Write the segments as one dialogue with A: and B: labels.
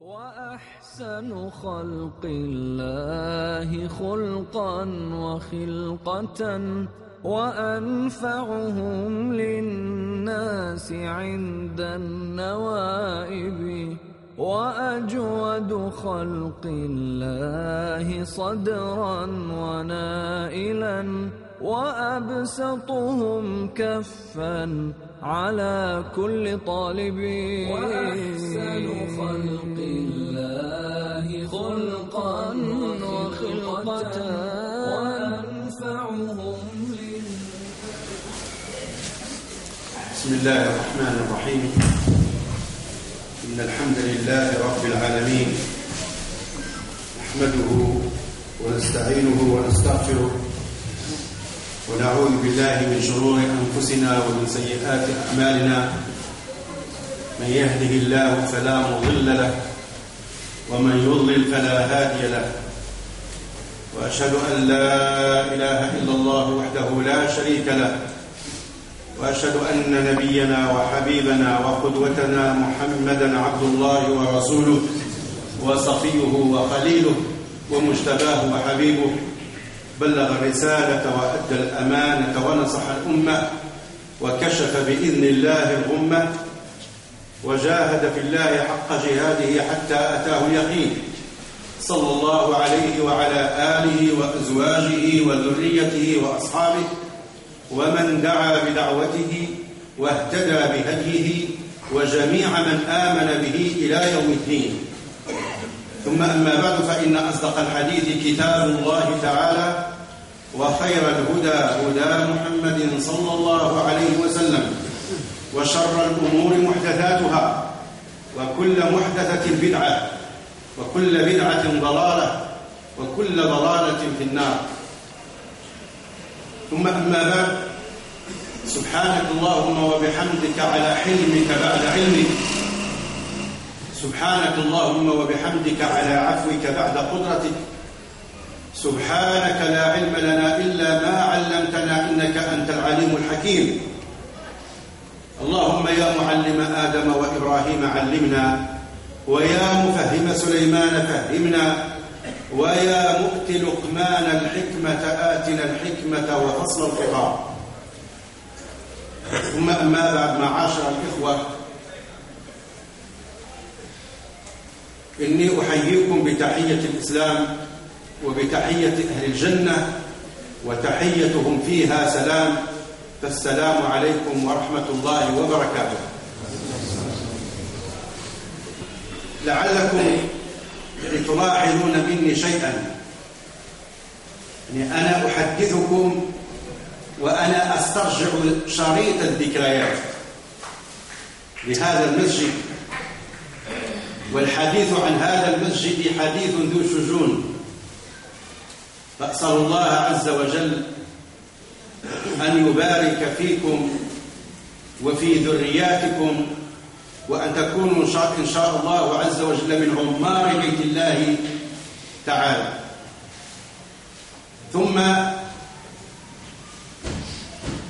A: وأحسن خلق الله خلقا وخلقة وأنفعهم للناس عند النوائب وأجود خلق الله صدرا ونائلا وأبسطهم كفا على كل طالب. وأحسن خلق الله خلقا وخلقة وأنفعهم
B: بسم الله الرحمن الرحيم. إن الحمد لله رب العالمين. نحمده ونستعينه ونستغفره. ونعوذ بالله من شرور أنفسنا ومن سيئات أعمالنا. من يهده الله فلا مضل له ومن يضلل فلا هادي له. وأشهد أن لا إله إلا الله وحده لا شريك له. وأشهد أن نبينا وحبيبنا وقدوتنا محمدا عبد الله ورسوله وصفيه وخليله ومجتباه وحبيبه. بلغ الرسالة وأدى الأمانة ونصح الأمة وكشف بإذن الله الغمة وجاهد في الله حق جهاده حتى أتاه اليقين. صلى الله عليه وعلى آله وأزواجه وذريته وأصحابه ومن دعا بدعوته واهتدى بهديه وجميع من آمن به إلى يوم الدين. ثم أما بعد فإن أصدق الحديث كتاب الله تعالى وخير الهدى هدى محمد صلى الله عليه وسلم وشر الأمور محدثاتها وكل محدثة بدعة وكل بدعة ضلالة وكل ضلالة في النار. ثم أما بعد سبحانك اللهم وبحمدك على حلمك بعد علمك. سبحانك اللهم وبحمدك على عفوك بعد قدرتك. سبحانك لا علم لنا إلا ما علمتنا إنك أنت العليم الحكيم. اللهم يا معلم آدم وإبراهيم علمنا ويا مفهم سليمان فهمنا ويا مؤت لقمان الحكمة آتنا الحكمة وفصل الخطاب. ثم أما بعد معاشر الإخوة إني أحييكم بتحية الإسلام وبتحية أهل الجنة وتحيتهم فيها سلام. فالسلام عليكم ورحمة الله وبركاته. لعلكم تلاحظون مني شيئا. يعني أنا أحدثكم وأنا أسترجع شريط الذكريات لهذا المسجد. والحديث عن هذا المسجد حديث ذو شجون. فأسأل الله عز وجل أن يبارك فيكم وفي ذرياتكم وأن تكونوا إن شاء الله عز وجل من عمار بيت الله تعالى. ثم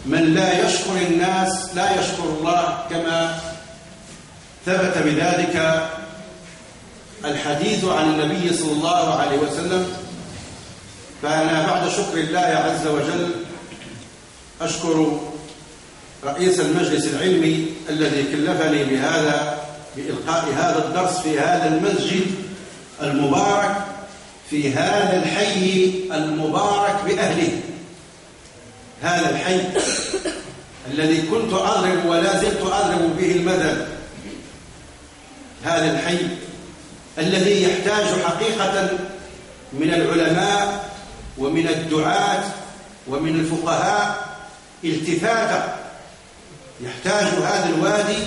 B: من لا يشكر الناس لا يشكر الله كما ثبت بذلك الحديث عن النبي صلى الله عليه وسلم فأنا بعد شكر الله عز وجل أشكر رئيس المجلس العلمي الذي كلفني بهذا بإلقاء هذا الدرس في هذا المسجد المبارك في هذا الحي المبارك بأهله. هذا الحي الذي كنت أضرب ولا زلت أضرب به المثل هذا الحي الذي يحتاج حقيقة من العلماء ومن الدعاة ومن الفقهاء التفاتا يحتاج هذا الوادي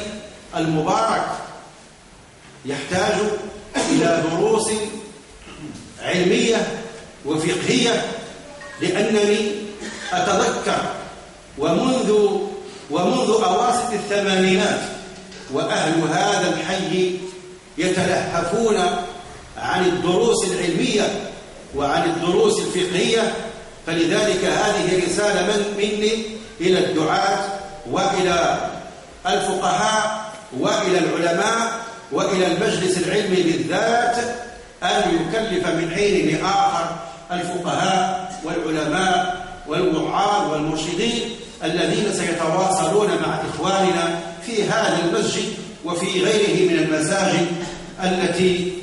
B: المبارك. يحتاج إلى دروس علمية وفقهية. لأنني أتذكر ومنذ ومنذ أواسط الثمانينات وأهل هذا الحي يتلهفون عن الدروس العلمية وعن الدروس الفقهية فلذلك هذه رسالة من مني إلى الدعاة وإلى الفقهاء وإلى العلماء وإلى المجلس العلمي بالذات أن يكلف من حين لآخر الفقهاء والعلماء والوعاظ والمرشدين الذين سيتواصلون مع إخواننا في هذا المسجد وفي غيره من المساجد التي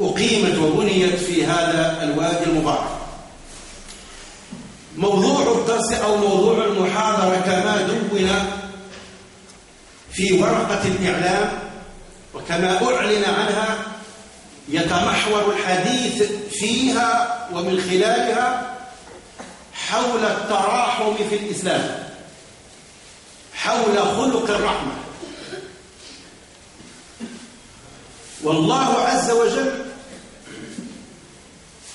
B: أقيمت وبنيت في هذا الوادي المبارك. موضوع الدرس أو موضوع المحاضرة كما دون في ورقة الإعلام وكما أعلن عنها يتمحور الحديث فيها ومن خلالها حول التراحم في الإسلام حول خلق الرحمة. والله عز وجل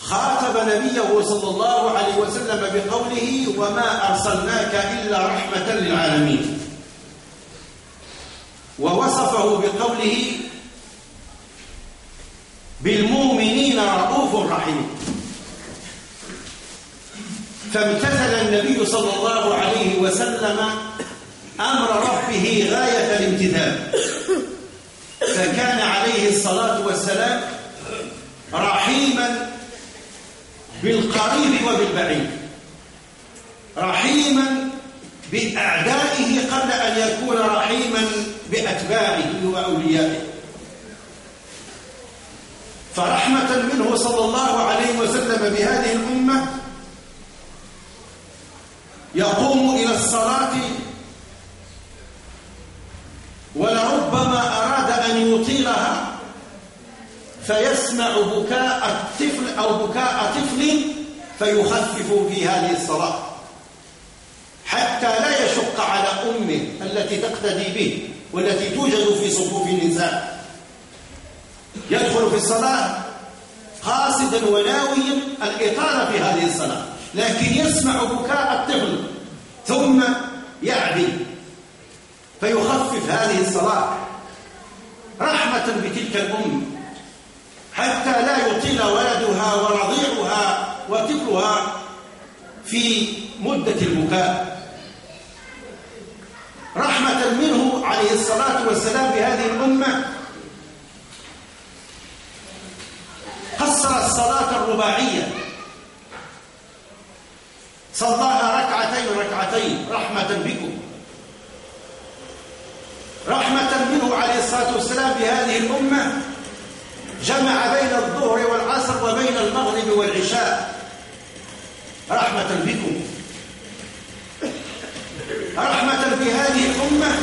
B: خاطب نبيه صلى الله عليه وسلم بقوله وما أرسلناك إلا رحمة للعالمين. ووصفه بقوله بالمؤمنين رؤوف رحيم. فامتثل النبي صلى الله عليه وسلم أمر ربه غاية الامتثال. فكان عليه الصلاة والسلام رحيما بالقريب وبالبعيد. رحيما بأعدائه قبل أن يكون رحيما بأتباعه وأوليائه. فرحمة منه صلى الله عليه وسلم بهذه الأمة يقوم إلى الصلاة ولربما أراد أن يطيلها فيسمع بكاء الطفل أو بكاء طفل فيخفف في هذه الصلاة. حتى لا يشق على أمه التي تقتدي به والتي توجد في صفوف النساء. يدخل في الصلاة قاصدا وناويا الإطالة في هذه الصلاة لكن يسمع بكاء الطفل ثم يعدل. فيخفف هذه الصلاة رحمة بتلك الأم حتى لا يطيل ولدها ورضيعها وطفلها في مدة البكاء رحمة منه عليه الصلاة والسلام بهذه الأمة قصر الصلاة الرباعية. صلاها ركعتين ركعتين رحمة بكم. رحمة منه عليه الصلاة والسلام بهذه الأمة. جمع بين الظهر والعصر وبين المغرب والعشاء. رحمة بكم. رحمة بهذه الأمة.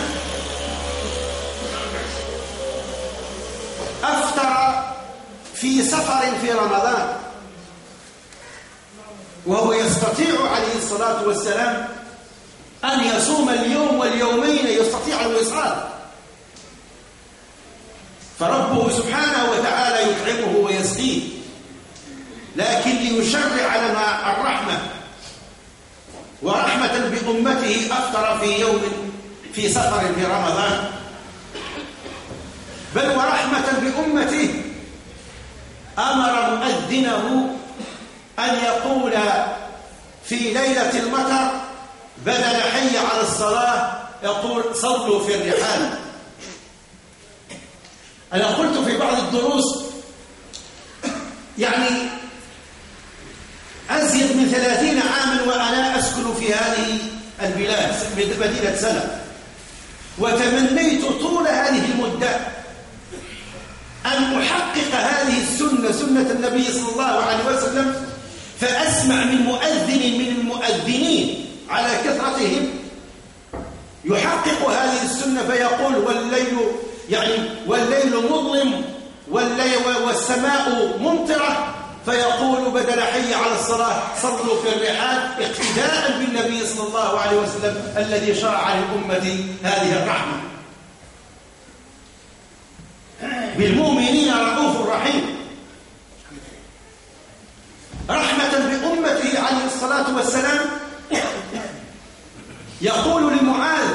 B: أفطر في سفر في رمضان. وهو يستطيع عليه الصلاة والسلام أن يصوم اليوم واليومين يستطيع الوصال. فربه سبحانه وتعالى يطعمه ويسقيه لكن ليشرع لنا الرحمة ورحمة بأمته أفطر في يوم في سفر في رمضان. بل ورحمة بأمته. أمر مؤذنه أن يقول في ليلة المطر بدل حي على الصلاة يقول صلوا في الرحال. أنا قلت في بعض الدروس يعني أزيد من ثلاثين عاما وأنا أسكن في هذه البلاد مدينة سنة. وتمنيت طول هذه المدة أن أحقق هذه السنة سنة النبي صلى الله عليه وسلم فأسمع من مؤذن من المؤذنين. على كثرتهم يحقق هذه السنة فيقول والليل يعني والليل مظلم والليل والسماء ممطرة فيقول بدل حي على الصلاة صلوا في الرحال اقتداء بالنبي صلى الله عليه وسلم الذي شرع للأمة هذه الرحمة. بالمؤمنين رؤوف رحيم. رحمة بأمته عليه الصلاة والسلام يقول لمعاذ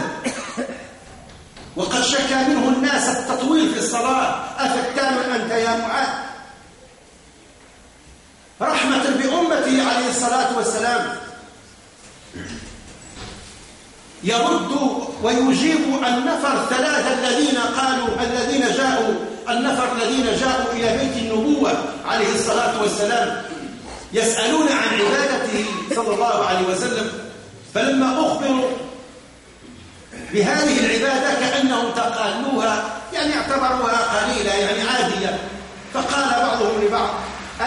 B: وقد شكى منه الناس التطويل في الصلاة. أفتان أنت يا معاذ؟ رحمة بأمته عليه الصلاة والسلام. يرد ويجيب النفر ثلاثة الذين قالوا الذين جاءوا النفر الذين جاءوا إلى بيت النبوة عليه الصلاة والسلام. يسألون عن عبادته صلى الله عليه وسلم. فلما أخبروا بهذه العبادة كأنهم تقالوها يعني اعتبروها قليلة يعني عادية. فقال بعضهم لبعض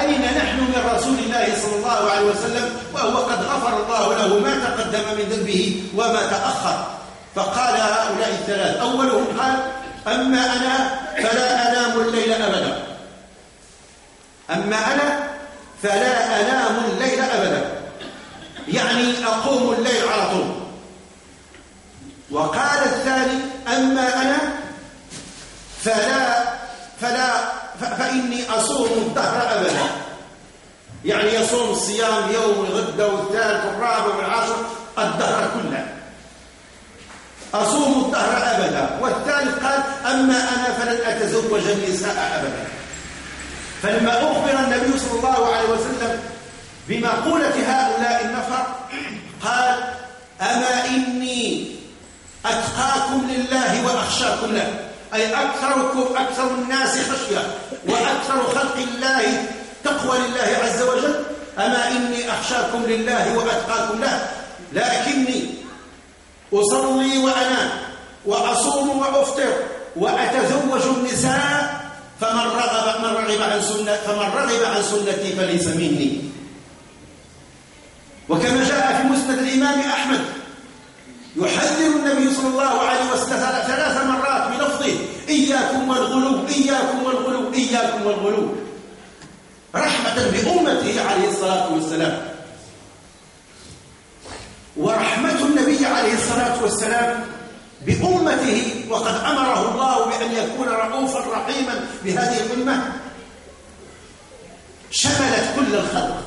B: أين نحن من رسول الله صلى الله عليه وسلم؟ وهو قد غفر الله له ما تقدم من ذنبه وما تأخر. فقال هؤلاء الثلاث أولهم قال أما أنا فلا أنام الليل أبدا. أما أنا فلا أنام الليل أبدا. يعني أقوم الليل على طول. وقال الثاني أما أنا فلا فلا فإني أصوم الدهر أبدا. يعني يصوم الصيام يوم الغد والثالث والرابع والعاشر الدهر كله. أصوم الدهر أبدا. والثالث قال أما أنا فلن أتزوج النساء أبدا. فلما أخبر النبي صلى الله عليه وسلم بمقولة هؤلاء النفر قال أما إني أتقاكم لله وأخشاكم له أي أكثركم أكثر الناس خشية وأكثر خلق الله تقوى لله عز وجل أما إني أخشاكم لله وأتقاكم له لكني أصلي وأنام وأصوم وأفطر وأتزوج النساء فمن رغب من رغب عن سنة فمن رغب عن سنتي فليس مني. وكما جاء في مسند الإمام أحمد يحذر النبي صلى الله عليه وسلم ثلاث مرات بلفظه إياكم والغلو إياكم والغلو إياكم والغلو. رحمة بأمته عليه الصلاة والسلام. ورحمة النبي عليه الصلاة والسلام بأمته وقد أمره الله بأن يكون رؤوفا رحيما بهذه الأمة. شملت كل الخلق.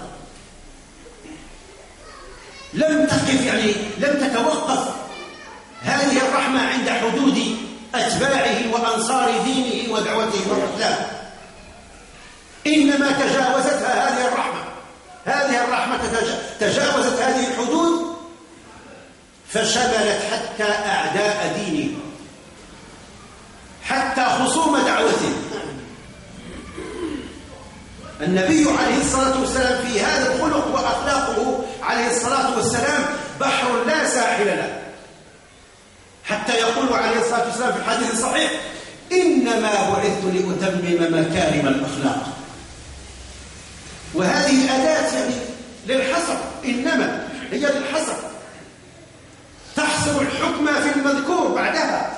B: لم تقف يعني لم تتوقف هذه الرحمة عند حدود أتباعه وأنصار دينه ودعوته والإسلام. إنما تجاوزتها هذه الرحمة. هذه الرحمة تجاوزت هذه الحدود فشملت حتى أعداء دينه حتى خصوم دعوته النبي عليه الصلاة والسلام في هذا الخلق وأخلاقه عليه الصلاة والسلام بحر لا ساحل له. حتى يقول عليه الصلاة والسلام في الحديث الصحيح إنما بعثت لأتمم مكارم الأخلاق. وهذه أداة يعني للحصر إنما هي للحصر. تحصر الحكم في المذكور بعدها.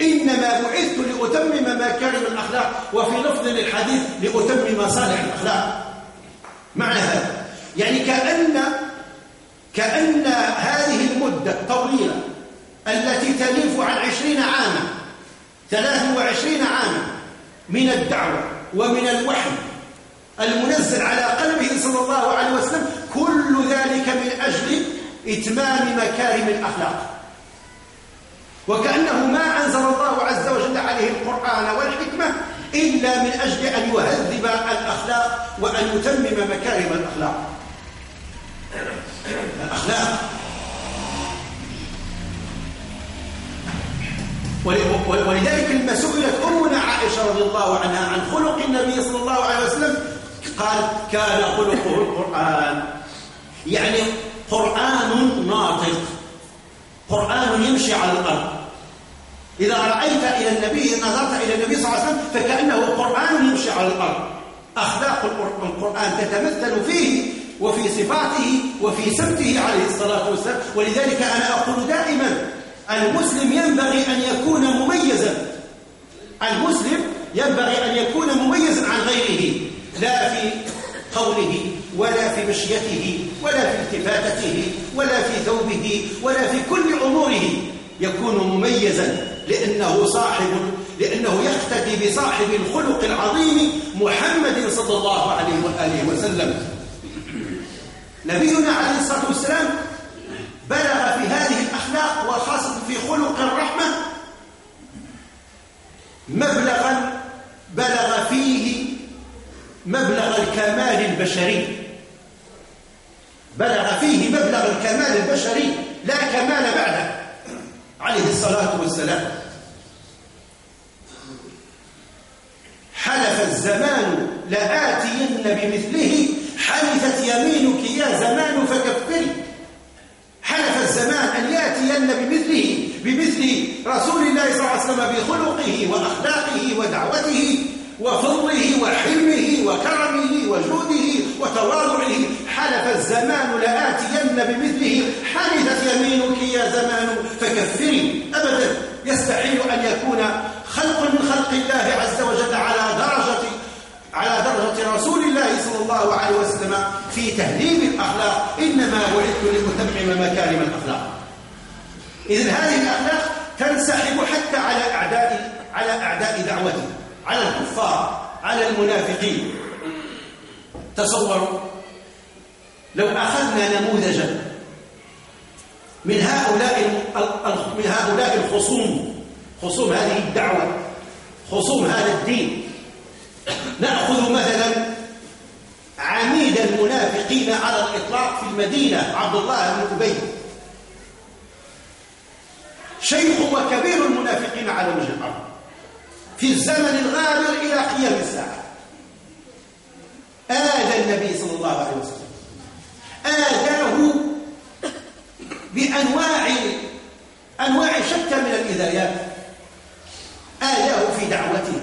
B: إنما بعثت لأتمم مكارم الأخلاق وفي لفظ للحديث لأتمم صالح الأخلاق. معنى هذا. يعني كأن كأن هذه المدة الطويلة التي تلف عن عشرين عاما ثلاث وعشرين عاما من الدعوة ومن الوحي المنزل على قلبه صلى الله عليه وسلم كل ذلك من أجل إتمام مكارم الأخلاق. وكأنه ما أنزل الله عز وجل عليه القرآن والحكمة إلا من أجل أن يهذب الأخلاق وأن يتمم مكارم الأخلاق. الأخلاق. ولذلك لما سئلت أمنا عائشة رضي الله عنها عن خلق النبي صلى الله عليه وسلم قال كان خلقه القرآن. يعني قرآن ناطق. قرآن يمشي على الأرض. إذا رأيت إلى النبي نظرت إلى النبي صلى الله عليه وسلم فكأنه قرآن يمشي على الأرض. أخلاق القرآن تتمثل فيه وفي صفاته وفي سمته عليه الصلاة والسلام. ولذلك أنا أقول دائما المسلم ينبغي أن يكون مميزا. المسلم ينبغي أن يكون مميزا عن غيره لا في قوله ولا في مشيته. ولا في التفاتته ولا في ثوبه ولا في كل أموره يكون مميزا لأنه صاحب لأنه يقتدي بصاحب الخلق العظيم محمد صلى الله عليه وآله وسلم. نبينا عليه الصلاة والسلام بلغ في هذه الأخلاق وخاصة في خلق الرحمة مبلغا بلغ فيه مبلغ الكمال البشري. بلغ فيه مبلغ الكمال البشري لا كمال بعده. عليه الصلاة والسلام. الزمان لآتين بمثله حلفت يمينك يا زمان فكفري حلف الزمان أن يأتين بمثله بمثل رسول الله صلى الله عليه وسلم بخلقه وأخلاقه ودعوته وفضله وحلمه وكرمه وجوده وتواضعه حلف الزمان لآتين بمثله. حلفت يمينك يا زمان فكفري أبدا. يستحيل أن يكون خلق من خلق الله عز وجل على درجة على درجة رسول الله صلى الله عليه وسلم في تهذيب الأخلاق. إنما بعثت لأتمم مكارم الأخلاق. إذن هذه الأخلاق تنسحب حتى على أعداء على أعداء دعوته على الكفار على المنافقين. تصوروا. لو أخذنا نموذجا من هؤلاء من هؤلاء الخصوم خصوم هذه الدعوة خصوم هذا الدين نأخذ مثلا عميد المنافقين على الإطلاق في المدينة عبد الله بن أبي. شيخ وكبير المنافقين على وجه الأرض. في الزمن الغابر إلى قيام الساعة. آذى النبي صلى الله عليه وسلم. آذاه بأنواع أنواع شتى من الإذايات. آذاه في دعوته.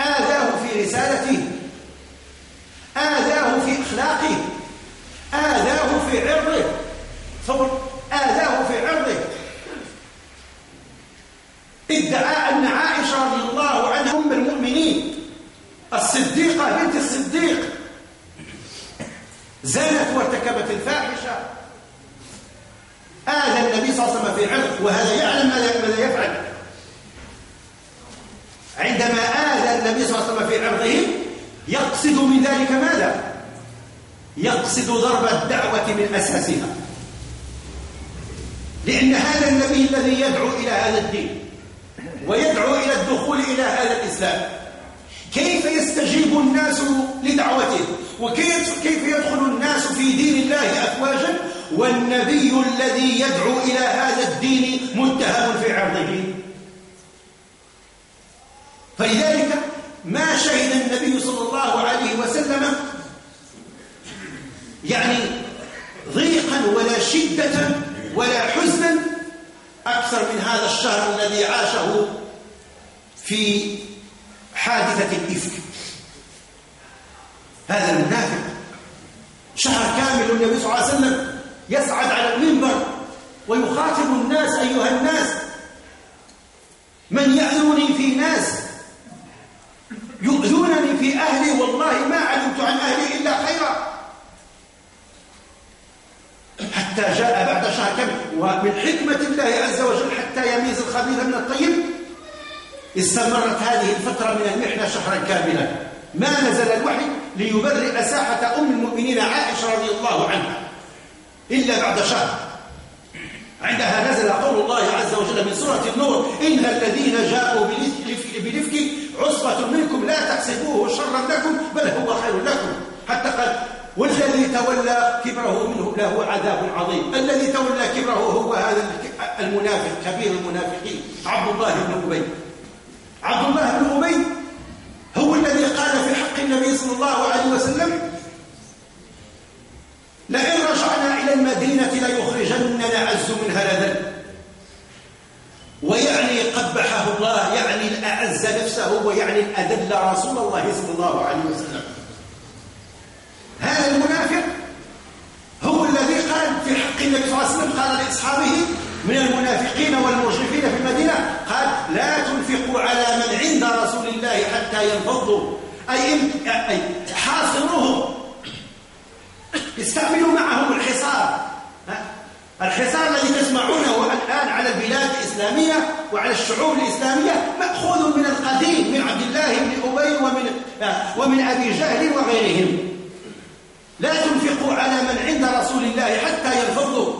B: آذاه في رسالته. آذاه في أخلاقه. آذاه في عرضه. صور آذاه في عرضه. ادعى أن عائشة رضي الله عنها أم المؤمنين الصديقة بنت الصديق. زنت وارتكبت الفاحشة. آذى النبي صلى الله عليه وسلم في عرض وهذا يعلم ماذا يفعل. عندما آذى النبي صلى الله عليه وسلم في عرضه يقصد من ذلك ماذا؟ يقصد ضرب الدعوة من أساسها. لأن هذا النبي الذي يدعو إلى هذا الدين ويدعو إلى الدخول إلى هذا الإسلام كيف يستجيب الناس لدعوته؟ وكيف كيف يدخل الناس في دين الله أفواجا؟ والنبي الذي يدعو إلى هذا الدين متهم في عرضه. فلذلك ما شهد النبي صلى الله عليه وسلم يعني ضيقا ولا شدة ولا حزنا أكثر من هذا الشهر الذي عاشه في حادثة الإفك. هذا المنافق. شهر كامل النبي صلى الله عليه وسلم يصعد على المنبر ويخاطب الناس أيها الناس. من يأذوني في ناس يؤذونني في أهلي والله ما علمت عن أهلي إلا خيرا. حتى جاء بعد شهر كم ومن حكمة الله عز وجل حتى يميز الخبيث من الطيب استمرت هذه الفترة من المحنة شهرا كاملا. ما نزل الوحي ليبرئ ساحة أم المؤمنين عائشة رضي الله عنها إلا بعد شهر. عندها نزل قول الله عز وجل من سورة النور إن الذين جاءوا بلفك عصبة منكم لا تحسبوه شرا لكم بل هو خير لكم. حتى قال والذي تولى كبره منه له عذاب عظيم. الذي تولى كبره هو هذا المنافق كبير المنافقين عبد الله بن أبي. عبد الله بن أبي هو الذي قال في حق النبي صلى الله عليه وسلم لئن رجعنا إلى المدينة ليخرجن الأعز منها لذل ويعني قبحه الله يعني الأعز نفسه ويعني الأذل رسول الله صلى الله عليه وسلم. هذا المنافق هو الذي قال في حق النبي صلى الله عليه وسلم قال لأصحابه من المنافقين والمشركين في المدينة قال لا تنفقوا على من عند رسول الله حتى ينفضوا أي, حاصروهم استعملوا معهم الحصار. الحصار الذي تسمعونه الآن على البلاد الإسلامية وعلى الشعوب الإسلامية مأخوذ من القديم من عبد الله بن أبي ومن, ومن أبي جهل وغيرهم. لا تنفقوا على من عند رسول الله حتى ينفضوا.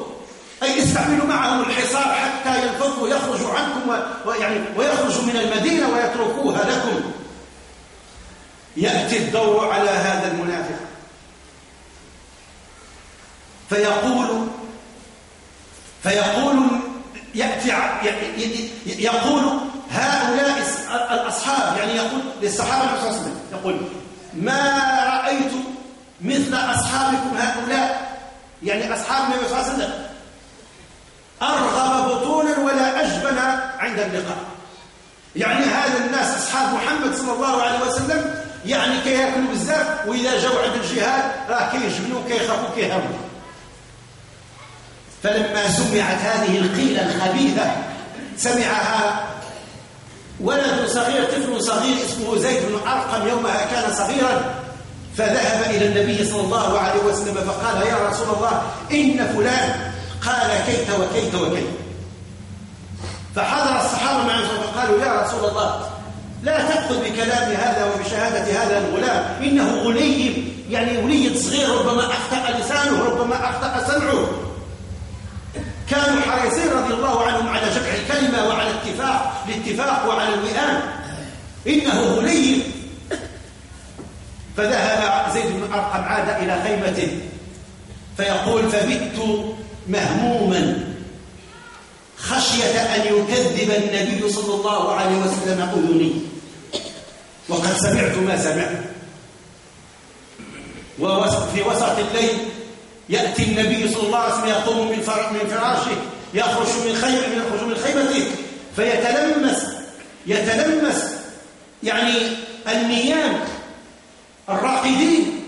B: أي استعملوا معهم الحصار حتى ينفضوا يخرجوا عنكم ويعني ويخرجوا من المدينة ويتركوها لكم. يأتي الدور على هذا المنافق. فيقول فيقول يأتي يقول هؤلاء الأصحاب يعني يقول للصحابة النبي صلى الله عليه وسلم يقول ما رأيت مثل أصحابكم هؤلاء؟ يعني أصحاب النبي صلى الله عليه وسلم. أرغب بطونا ولا أجبن عند اللقاء. يعني هذا الناس أصحاب محمد صلى الله عليه وسلم يعني كياكلوا بزاف وإذا جاوا عند الجهاد راه كيجبنوا كيخافوا كيهموا. فلما سمعت هذه القيلة الخبيثة سمعها ولد صغير طفل صغير اسمه زيد بن أرقم يومها كان صغيرا فذهب إلى النبي صلى الله عليه وسلم فقال يا رسول الله إن فلان قال كيت وكيت وكيت. فحضر الصحابة معه فقالوا يا رسول الله لا تأخذ بكلام هذا وبشهادة هذا الغلام. إنه غلي يعني وليد صغير ربما أخطأ لسانه ربما أخطأ سمعه. كانوا حريصين رضي الله عنهم على جمع الكلمة وعلى الاتفاق الاتفاق وعلى الوئام. إنه غلي فذهب زيد بن أرقم عاد إلى خيمته فيقول فبت مهموما. خشية أن يكذب النبي صلى الله عليه وسلم أذني. وقد سمعت ما سمعت. وفي وسط الليل يأتي النبي صلى الله عليه وسلم يقوم من فراشه يخرج من خيمة يخرج من خيمته فيتلمس يتلمس يعني النيام الراقدين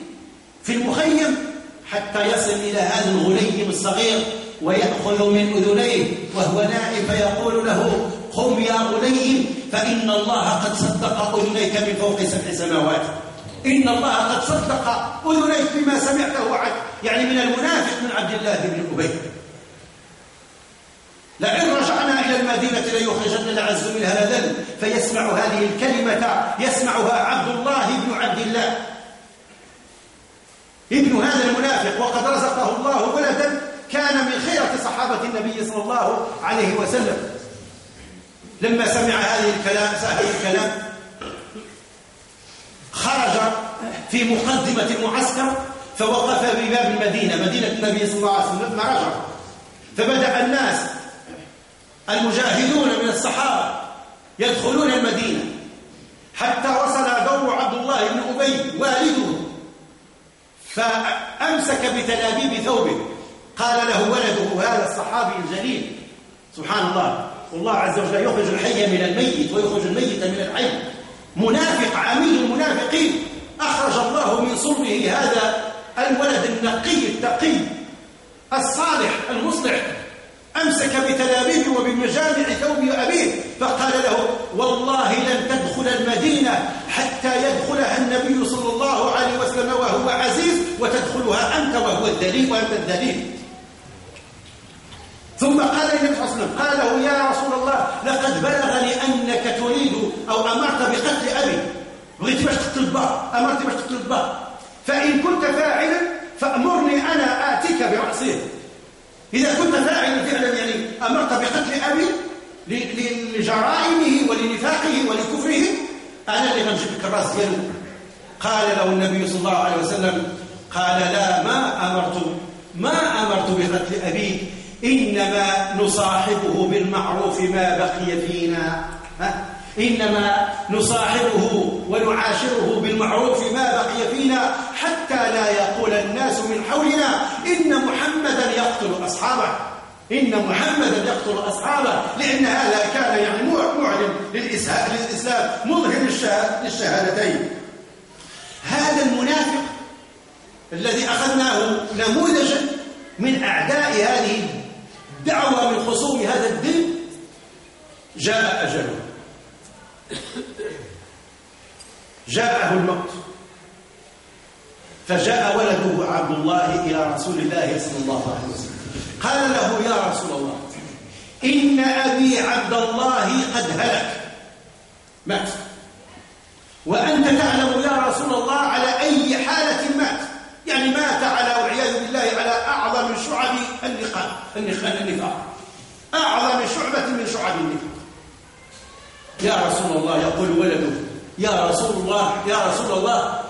B: في المخيم حتى يصل إلى هذا الغليم الصغير. ويأخذ من أذنيه وهو نائم فيقول له قم يا غليم فإن الله قد صدق أذنيك من فوق سبع سماوات. إن الله قد صدق أذنيك بما سمعته عنك يعني من المنافق من عبد الله بن أبي. لئن رجعنا إلى المدينة ليخرجن العز منها لذل فيسمع هذه الكلمة يسمعها عبد الله بن عبد الله. ابن هذا المنافق وقد رزقه الله ولدا كان من خيرة صحابة النبي صلى الله عليه وسلم. لما سمع هذه الكلام هذه الكلام خرج في مقدمة المعسكر فوقف بباب المدينة مدينة النبي صلى الله عليه وسلم رجع. فبدأ الناس المجاهدون من الصحابة يدخلون المدينة. حتى وصل دور عبد الله بن أبي والده فأمسك بتلابيب ثوبه. قال له ولده هذا الصحابي الجليل. سبحان الله. والله عز وجل يخرج الحي من الميت ويخرج الميت من الحي منافق عميل المنافقين. أخرج الله من صلبه هذا الولد النقي التقي الصالح المصلح. أمسك بتلابيب وبمجامع ثوب أبيه فقال له والله لن تدخل المدينة حتى يدخلها النبي صلى الله عليه وسلم وهو عزيز وتدخلها أنت وهو الدليل وأنت الدليل. ثم قال النبي صلى الله عليه وسلم قال له يا رسول الله لقد بلغني أنك تريد أو أمرت بقتل أبي. بغيت باش تقتل البار أمرت باش تقتل البار فإن كنت فاعلا فأمرني أنا آتيك برأسه إذا كنت فاعلا فعلا يعني أمرت بقتل أبي لجرائمه ولنفاقه ولكفره أنا اللي غنجيب لك الرأس ديالو. قال له النبي صلى الله عليه وسلم قال لا ما أمرت ما أمرت بقتل أبي إنما نصاحبه بالمعروف ما بقي فينا. ها؟ إنما نصاحبه ونعاشره بالمعروف ما بقي فينا حتى لا يقول الناس من حولنا إن محمدا يقتل أصحابه. إن محمدا يقتل أصحابه. لأن هذا كان يعني معلن للإسلام مظهر للشهادتين. هذا المنافق الذي أخذناه نموذجا من أعداء هذه الدعوة من خصوم هذا الدين جاء أجله. جاءه الموت. فجاء ولده عبد الله إلى رسول الله صلى الله عليه وسلم. قال له يا رسول الله إن أبي عبد الله قد هلك. مات. وأنت تعلم يا رسول الله على أي حالة مات. يعني مات على والعياذ بالله على أعظم شعب النفاق النفاق. أعظم شعبة من شعب النفاق. يا رسول الله يقول ولده يا رسول الله يا رسول الله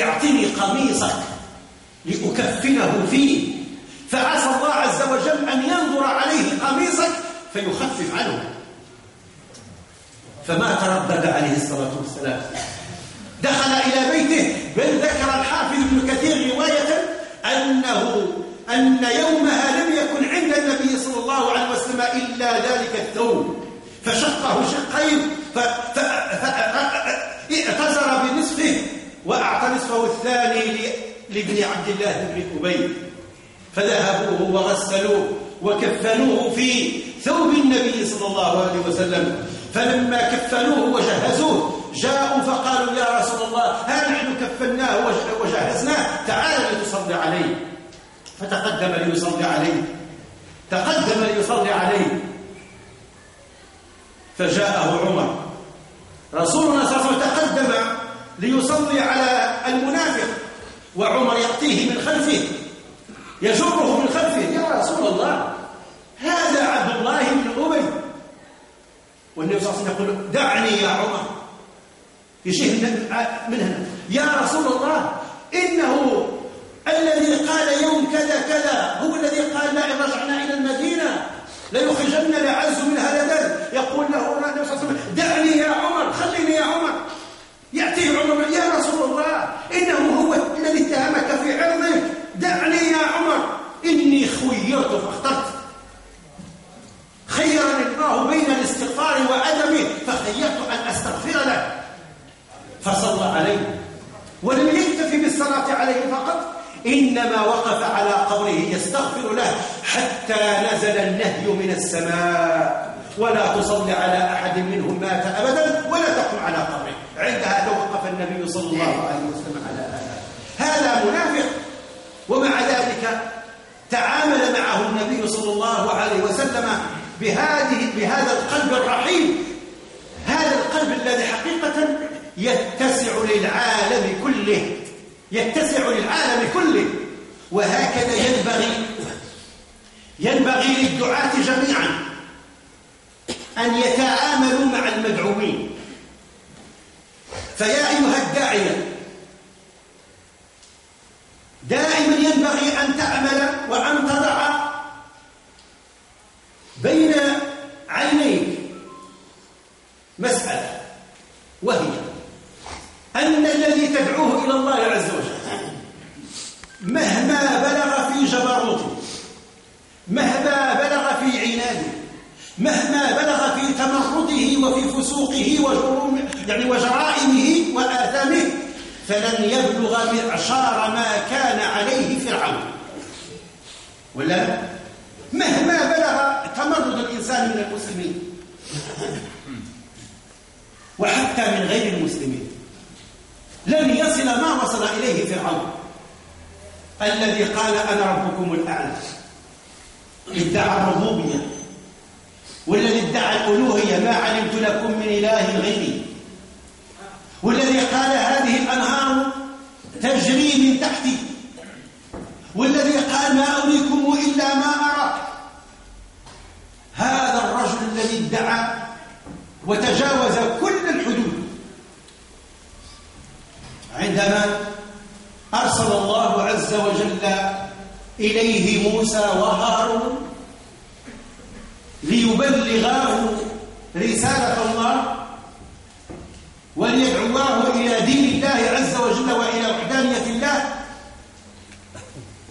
B: اعطني قميصك لأكفنه فيه. فعسى الله عز وجل أن ينظر عليه قميصك فيخفف عنه. فما تردد عليه الصلاة والسلام. دخل إلى بيته بل ذكر الحافظ ابن كثير رواية أنه أن يومها لم يكن عند النبي صلى الله عليه وسلم إلا ذلك الثوب فشقه شقين فاعتذر بنصفه وأعطى نصفه الثاني لابن عبد الله بن أبي. فذهبوه وغسلوه وكفنوه في ثوب النبي صلى الله عليه وسلم. فلما كفنوه وجهزوه جاءوا فقالوا يا رسول الله ها نحن كفناه وجهزناه تعال لتصلي عليه. فتقدم ليصلي عليه. تقدم ليصلي عليه. فجاءه عمر. رسولنا صلى الله عليه وسلم تقدم ليصلي على المنافق وعمر يأتيه من خلفه يجره من خلفه. يا رسول الله هذا عبد الله بن أبي. والنبي صلى الله عليه وسلم يقول دعني يا عمر. يشيه من هنا. يا رسول الله إنه الذي قال يوم كذا كذا هو الذي قال لا رجعنا إلى المدينة. ليخرجن العز من هذا يقول له النبي صلى الله عليه وسلم دعني يا عمر خليني يا عمر. يأتيه عمر يا رسول الله إنه هو الذي اتهمك في عرضك دعني يا عمر. إني خيرت فاخترت. خيرني الله بين الاستغفار وعدمه فخيرت أن أستغفر له. فصلى عليه. ولم يكتفي بالصلاة عليه فقط. إنما وقف على قبره يستغفر له حتى نزل النهي من السماء. ولا تصلي على أحد منهم مات أبدا ولا تقم على قبره. عندها توقف النبي صلى الله عليه وسلم على هذا هذا منافق. ومع ذلك تعامل معه النبي صلى الله عليه وسلم بهذه بهذا القلب الرحيم. هذا القلب الذي حقيقة يتسع للعالم كله. يتسع للعالم كله. وهكذا ينبغي ينبغي للدعاة جميعا أن يتعاملوا مع المدعوين. فيا أيها الداعية دائما ينبغي أن تعمل وأن تضع بين عينيك مسألة وهي أن الذي تدعوه إلى الله عز وجل مهما بلغ في جبروته مهما بلغ في عناده مهما بلغ في تمرده وفي فسوقه وجرم يعني وجرائمه وآثامه فلن يبلغ معشار ما كان عليه فرعون. ولا؟ مهما بلغ تمرد الإنسان من المسلمين. وحتى من غير المسلمين. لن يصل ما وصل إليه فرعون. الذي قال أنا ربكم الأعلى. ادعى الربوبية. والذي ادعى الألوهية. ما علمت لكم من إله غيري. والذي قال هذه الأنهار تجري من تحتي. والذي قال ما أريكم إلا ما أرى. هذا الرجل الذي ادعى وتجاوز كل الحدود. عندما أرسل الله عز وجل إليه موسى وهارون ليبلغاه رسالة الله وليدعواه إلى دين الله عز وجل وإلى وحدانية الله.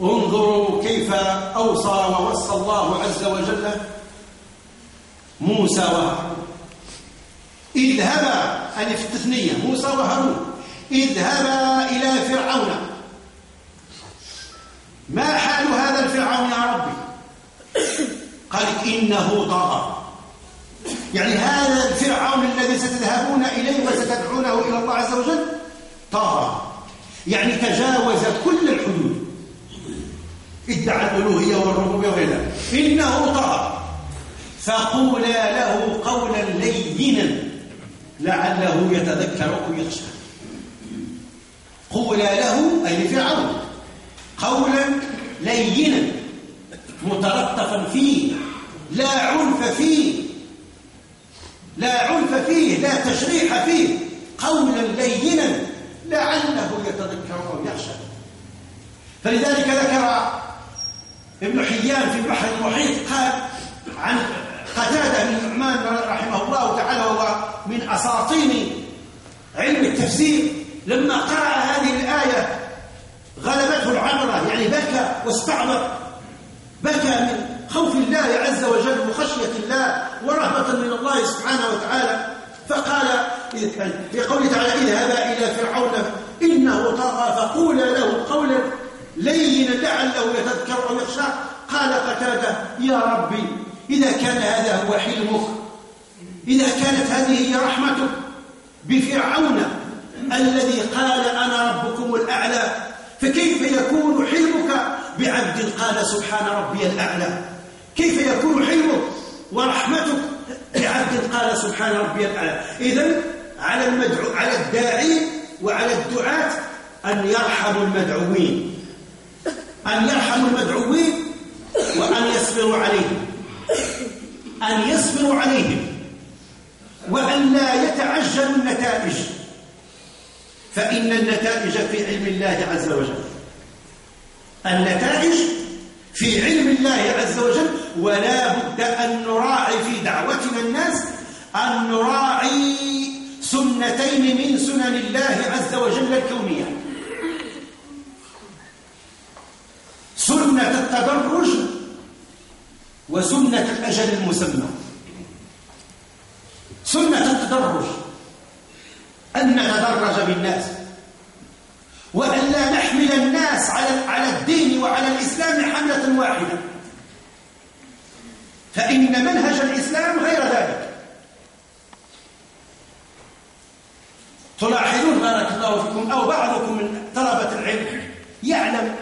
B: انظروا كيف أوصى ووصى الله عز وجل موسى وهارون. اذهبا ألف موسى وهارون. اذهبا إلى فرعون. ما حال هذا الفرعون يا ربي؟ قال إنه طغى يعني هذا الفرعون الذي ستذهبون إليه وستدعونه إلى الله عز وجل طغى يعني تجاوز كل الحدود. ادعى الألوهية والربوبية وغيرها. إنه طغى فقولا له قولا لينا لعله يتذكر أو يخشى قولا له أي لفرعون. قولا لينا متلطفا فيه لا عنف فيه. لا عنف فيه لا تشريح فيه. قولا لينا لعله يتذكر أو يخشى. فلذلك ذكر ابن حيان في البحر المحيط قال عن قتادة بن نعمان رحمه الله تعالى وهو من أساطين علم التفسير. لما قرأ هذه الآية غلبته العبرة يعني بكى واستعبر بكى من خوف الله عز وجل وخشية الله ورهبة من الله سبحانه وتعالى. فقال في قوله تعالى اذهبا إلى فرعون إنه طغى فقولا له قولا لينا لعله يتذكر أو يخشى. قال قتادة يا ربي إذا كان هذا هو حلمك إذا كانت هذه هي رحمتك بفرعون الذي قال أنا ربكم الأعلى فكيف يكون حلمك؟ بعبد قال سبحان ربي الأعلى. كيف يكون حلمك ورحمتك؟ بعبد قال سبحان ربي الأعلى. إذن على المدعو على الداعي وعلى الدعاة أن يرحموا المدعوين. أن يرحموا المدعوين وأن يصبروا عليهم. أن يصبروا عليهم. وأن لا يتعجلوا النتائج. فإن النتائج في علم الله عز وجل. النتائج في علم الله عز وجل ولا بد أن نراعي في دعوتنا الناس أن نراعي سنتين من سنن الله عز وجل الكونية. سنة التدرج وسنة الأجل المسمى. سنة التدرج. أن نتدرج بالناس. وأن لا نحمل الناس على على الدين وعلى الإسلام حملة واحدة. فإن منهج الإسلام غير ذلك. تلاحظون بارك الله فيكم أو بعضكم من طلبة العلم يعلم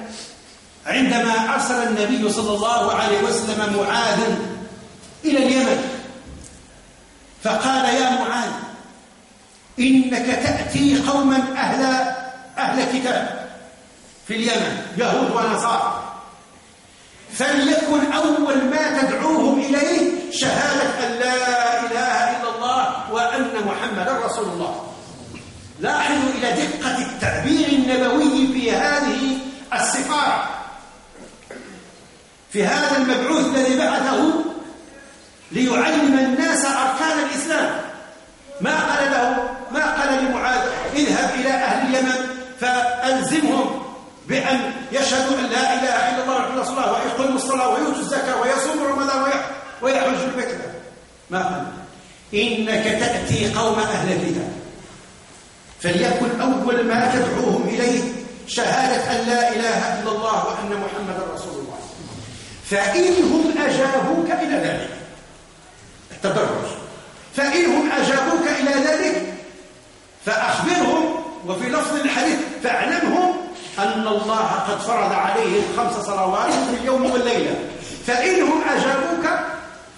B: عندما أرسل النبي صلى الله عليه وسلم معاذا إلى اليمن فقال يا معاذ إنك تأتي قوما أهل أهل كتاب في اليمن يهود ونصارى. فليكن أول ما تدعوهم إليه شهادة أن لا إله إلا الله وأن محمدا رسول الله. لاحظوا إلى دقة التعبير النبوي في هذه السفارة. في هذا المبعوث الذي بعثه ليعلم الناس أركان الإسلام. ما قال له ما قال لمعاذ اذهب إلى أهل اليمن فألزمهم بأن يشهدوا أن لا إله إلا الله وحده رسول الله ويقيموا الصلاة ويؤتوا الزكاة ويصوموا رمضان ويحج البيت ما قال؟ إنك تأتي قوم أهل الكتاب فليكن أول ما تدعوهم إليه شهادة أن لا إله إلا الله وأن محمدا رسول الله. فإنهم أجابوك إلى ذلك. التدرج. فإنهم أجابوك إلى ذلك. فأخبرهم وفي لفظ الحديث فاعلمهم أن الله قد فرض عليهم خمس صلوات في اليوم والليلة. فإنهم أجابوك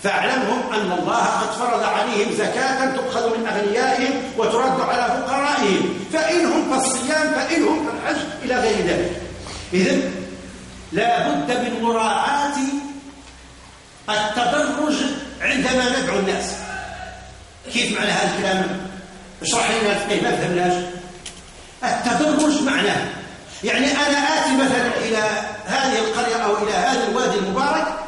B: فاعلمهم أن الله قد فرض عليهم زكاة تؤخذ من أغنيائهم وترد على فقرائهم. فإنهم فالصيام فإنهم فالحج إلى غير ذلك. إذن لا بد من مراعاة التدرج عندما ندعو الناس. كيف معنى هذا الكلام؟ اشرح لنا الفقه ما فهمناش. التدرج معناه. يعني أنا آتي مثلا إلى هذه القرية أو إلى هذا الوادي المبارك.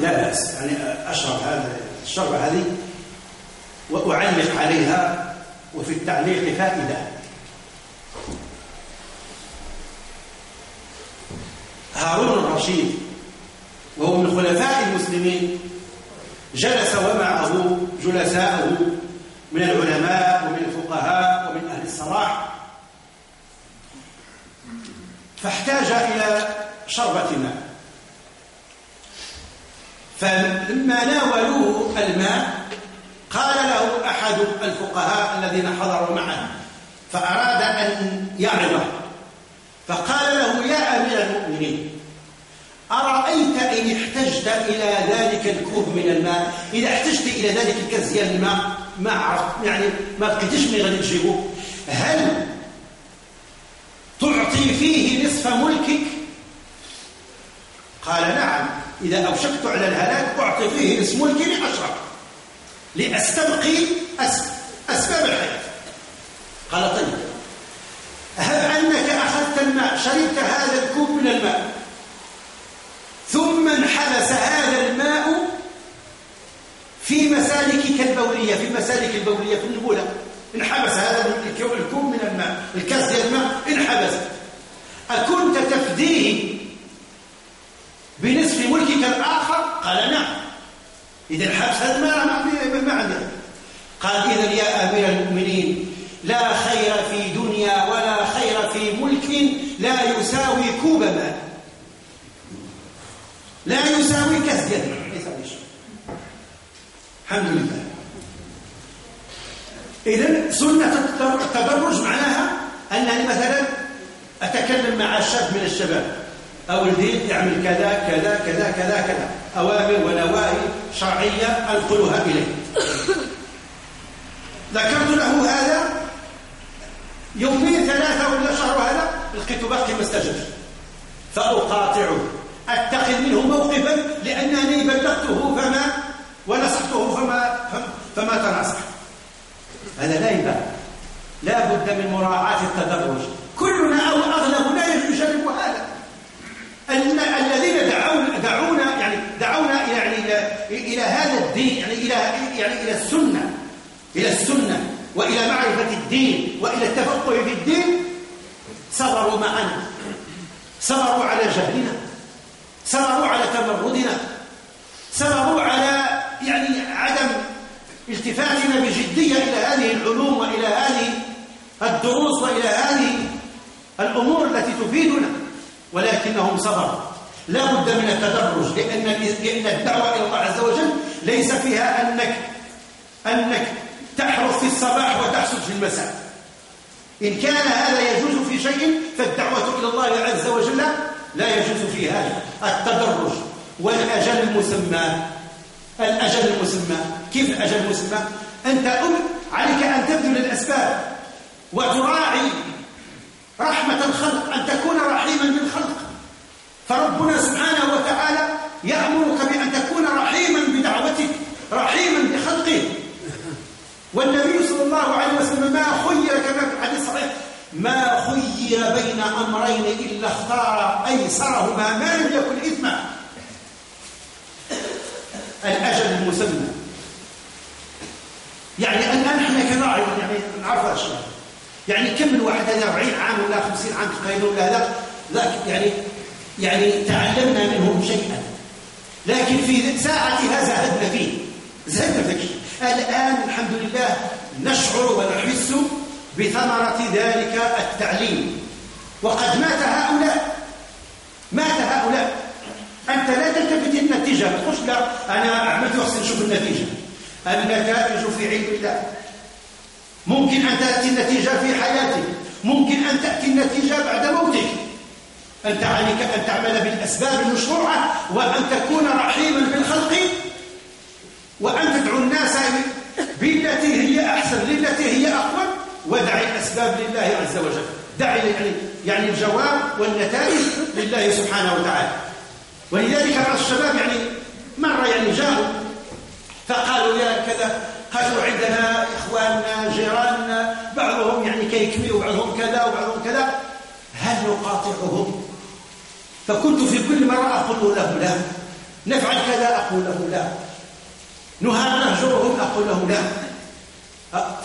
B: لا بأس. يعني أشرب هذا الشربة هذه وأعلق عليها وفي التعليق فائدة. هارون الرشيد وهو من خلفاء المسلمين جلس ومعه جلساءه من العلماء ومن الفقهاء ومن أهل الصلاح فاحتاج إلى شربة ماء. فلما ناولوه الماء قال له أحد الفقهاء الذين حضروا معه فأراد أن يعرضه فقال له يا أمير المؤمنين أرأيت إن احتجت إلى ذلك الكوب من الماء؟ إذا احتجت إلى ذلك الكاس ديال الماء ما عرفت يعني ما بقيتش من غادي تجيبه هل تعطي فيه نصف ملكك؟ قال نعم. إذا أوشكت على الهلاك أعطي فيه نصف ملكي لأشرب لأستبقي أسباب الحياة. قال طيب. هب أنك أخذت الماء؟ شربت هذا الكوب من الماء. ثم انحبس هذا الماء في مسالكك البولية في المسالك البولية في النبولة انحبس هذا الكوب من الماء الكاس ديال الماء انحبس. أكنت تفديه بنصف ملكك الآخر؟ قال نعم. إذا الحبس هذا ما ما عنده قال إذا يا أمير المؤمنين لا خير في دنيا ولا خير في ملك لا يساوي كوب ماء لا يساوي كاس ديال ما يساويش الحمد لله. إذا سنة التدرج معناها أنني مثلا أتكلم مع شاب من الشباب. أولدي اعمل كذا كذا كذا كذا كذا. أوامر ونواهي شرعية أنقلها إليه. ذكرت له هذا يومين ثلاثة ولا شهر هذا لقيته باقي ما استجبش فأقاطعه. أتخذ منه موقفا لأنني بلغته فما ونصحته فما فما تناصح هذا لا ينبغي لا بد من مراعاة التدرج كلنا أو أغلبنا يجرب هذا الذين دعونا دعونا يعني دعونا يعني إلى إلى هذا الدين يعني إلى يعني إلى السنة إلى السنة وإلى معرفة الدين وإلى التفقه في الدين صبروا معنا صبروا على جهلنا صبروا على تمردنا صبروا على يعني عدم التفاتنا بجدية إلى هذه العلوم وإلى هذه الدروس وإلى هذه الأمور التي تفيدنا ولكنهم صبروا. لا بد من التدرج لأن لأن الدعوة إلى الله عز وجل ليس فيها أنك أنك تحرص في الصباح وتحسد في المساء. إن كان هذا يجوز في شيء فالدعوة إلى الله عز وجل لا يجوز في هذا التدرج والأجل المسمى الأجل المسمى كيف الأجل المسمى؟ أنت أم عليك أن تبذل الأسباب. وتراعي رحمة الخلق أن تكون رحيما بالخلق فربنا سبحانه وتعالى يأمرك بأن تكون رحيما بدعوتك رحيما بخلقه والنبي صلى الله عليه وسلم ما خير كما في الحديث الصحيح. ما خير بين أمرين إلا اختار أيسرهما ما لم يكن إثما. الأجل المسمى. يعني الآن إحنا كراعي يعني نعرف هذا الشيء. يعني كم من واحد هذا 40 عام ولا 50 عام تقريبا ولا هذا؟ ذاك يعني يعني تعلمنا منهم شيئا. لكن في ساعتها زهدنا فيه. زهدنا فيه الآن الحمد لله نشعر ونحس بثمرة ذلك التعليم. وقد مات هؤلاء. مات هؤلاء. أنت لا تلتفت النتيجة. ما تقولش لا أنا عملت وحسن نشوف النتيجة. النتائج في علم الله. ممكن أن تأتي النتيجة في حياتك. ممكن أن تأتي النتيجة بعد موتك. أنت عليك أن تعمل بالأسباب المشروعة وأن تكون رحيما بالخلق وأن تدعو الناس بالتي هي أحسن للتي هي أقوى. ودع الأسباب لله عز وجل. دع يعني يعني الجواب والنتائج لله سبحانه وتعالى. ولذلك بعض الشباب يعني مرة يعني جاءوا فقالوا يا كذا قالوا عندنا إخواننا جيراننا بعضهم يعني كيكمي وبعضهم كذا وبعضهم كذا. هل نقاطعهم؟ فكنت في كل مرة أقول له لا نفعل كذا أقول له لا. نهجرهم أقول له لا.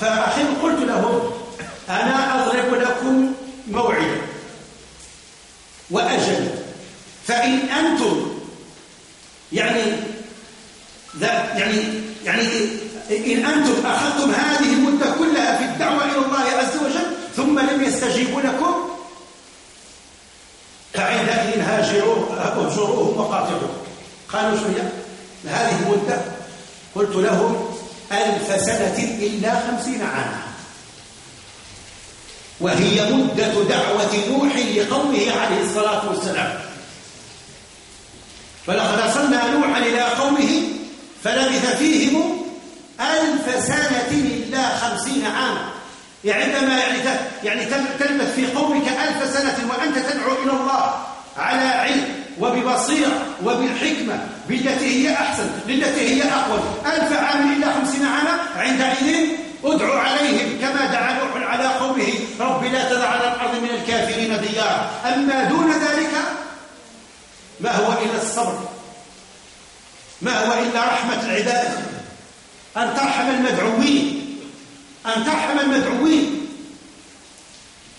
B: فأخيرا قلت لهم أنا أضرب لكم موعدا وأجل. فإن أنتم يعني يعني يعني إن أنتم أخذتم هذه المدة كلها في الدعوة إلى الله عز وجل ثم لم يستجيبوا لكم فعندئذ هاجروه اهجروهم وقاتلوهم قالوا شو هي؟ هذه المدة قلت لهم ألف سنة إلا خمسين عاما. وهي مدة دعوة نوح لقومه عليه الصلاة والسلام. فلقد أرسلنا نوحا إلى قومه فلبث فيهم ألف سنة إلا خمسين عاما. يعني عندما يعني يعني تلبث في قومك ألف سنة وأنت تدعو إلى الله على علم وببصيرة وبالحكمة بالتي هي أحسن للتي هي أقوى. ألف عام إلا خمسين عاما عندئذ ادعو عليهم كما دعا نوح على قومه رب لا تدع على الأرض من الكافرين ديارا. أما دون ذلك ما هو إلا الصبر ما هو إلا رحمة العباد أن ترحم المدعوين. أن ترحم المدعوين.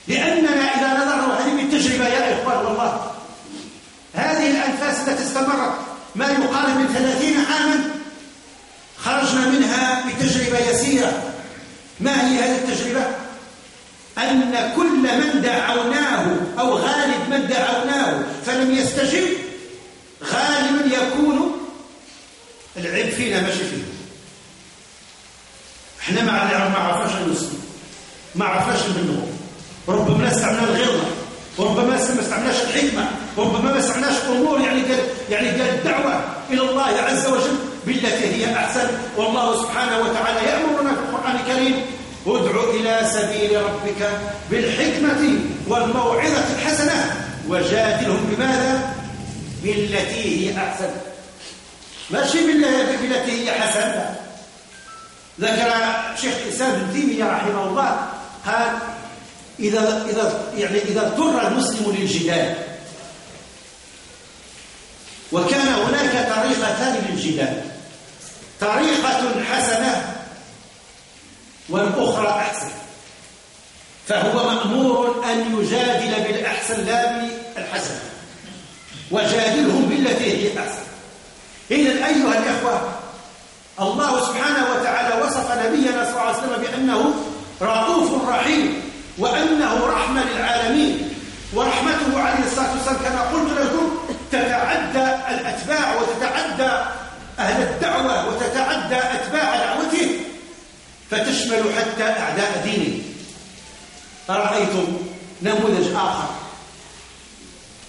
B: لأننا إذا نظرنا هذه التجربة يا إخوان والله هذه الأنفاس التي استمرت ما يقارب من ثلاثين عاما خرجنا منها بتجربة يسيرة. ما هي هذه التجربة؟ أن كل من دعوناه أو غالب من دعوناه فلم يستجب غالبا يكون العيب فينا ماشي فيه. إحنا ما ما عرفناش المسلم. ما عرفناش منه ربما استعملنا الغلظه وربما ما استعملناش الحكمة. وربما ما استعملناش أمور يعني قال يعني قال الدعوة إلى الله عز وجل بالتي هي أحسن. والله سبحانه وتعالى يامرنا في القرآن الكريم. ادع إلى سبيل ربك بالحكمة والموعظة الحسنة وجادلهم بماذا؟ بالتي هي أحسن. ماشي بالتي هي حسنة. ذكر شيخ الإسلام ابن تيمية رحمه الله قال إذا إذا يعني إذا اضطر المسلم للجدال وكان هناك طريقتان للجدال طريقة حسنة والأخرى أحسن فهو مأمور أن يجادل بالأحسن لا بالحسن وجادلهم بالتي هي أحسن. اذا أيها الإخوة الله سبحانه وتعالى وصف نبينا صلى الله عليه وسلم بأنه رؤوف رحيم وأنه رحمة للعالمين ورحمته عليه الصلاة والسلام. كما قلت لكم تتعدى الأتباع وتتعدى أهل الدعوة وتتعدى أتباع دعوته فتشمل حتى أعداء دينه. أرأيتم نموذج آخر؟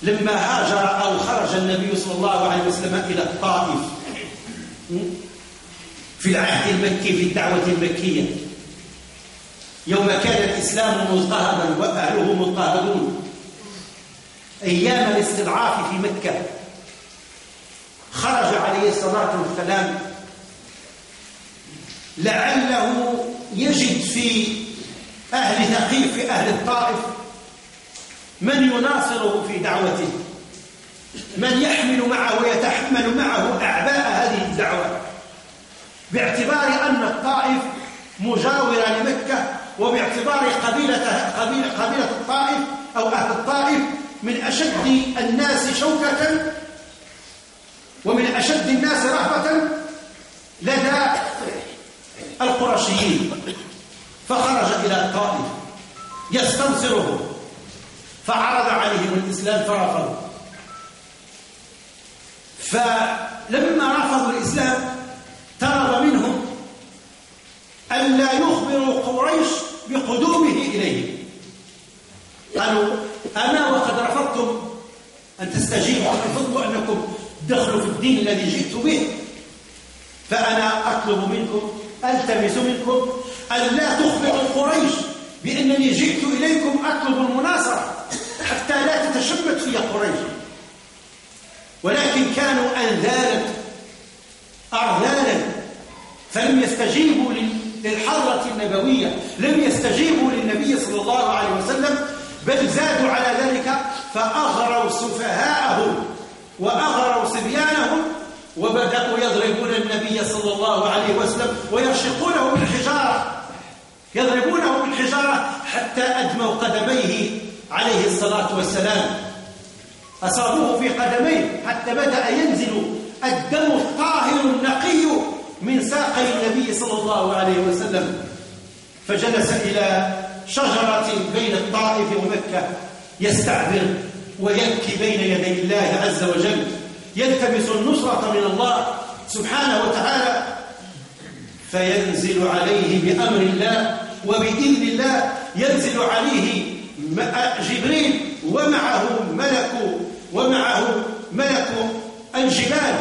B: لما هاجر أو خرج النبي صلى الله عليه وسلم إلى الطائف في العهد المكي في الدعوة المكية. يوم كان الإسلام مضطهدا وأهله مضطهدون. أيام الاستضعاف في مكة. خرج عليه الصلاة والسلام. لعله يجد في أهل ثقيف في أهل الطائف من يناصره في دعوته. من يحمل معه ويتحمل معه أعباء هذه الدعوة. باعتبار أن الطائف مجاورة لمكة وباعتبار قبيلة, قبيلة, قبيلة الطائف أو أهل الطائف من أشد الناس شوكة ومن أشد الناس رهبة لدى القرشيين. فخرج إلى الطائف يستنصره فعرض عليهم الإسلام فرفضوا فلما رفضوا الإسلام طلب منهم ألا يخبروا قريش بقدومه إليهم قالوا أنا وقد رفضتم أن تستجيبوا رفضتوا أنكم تدخلوا في الدين الذي جئت به فأنا أطلب منكم ألتمس منكم ألا تخبروا قريش بأنني جئت إليكم أطلب المناصرة حتى لا تتشمت في قريش. ولكن كانوا أنذارا أرذالا فلم يستجيبوا للحضرة النبوية لم يستجيبوا للنبي صلى الله عليه وسلم بل زادوا على ذلك فأغروا سفهاءهم وأغروا صبيانهم وبدأوا يضربون النبي صلى الله عليه وسلم ويرشقونه بالحجارة يضربونه بالحجارة حتى أدموا قدميه عليه الصلاة والسلام. أصابوه في قدميه حتى بدأ ينزل الدم الطاهر النقي من ساقي النبي صلى الله عليه وسلم. فجلس إلى شجرة بين الطائف ومكة يستعبر ويبكي بين يدي الله عز وجل. يلتمس النصرة من الله سبحانه وتعالى فينزل عليه بأمر الله وبإذن الله ينزل عليه جبريل ومعه ملك ومعه ملك الجبال.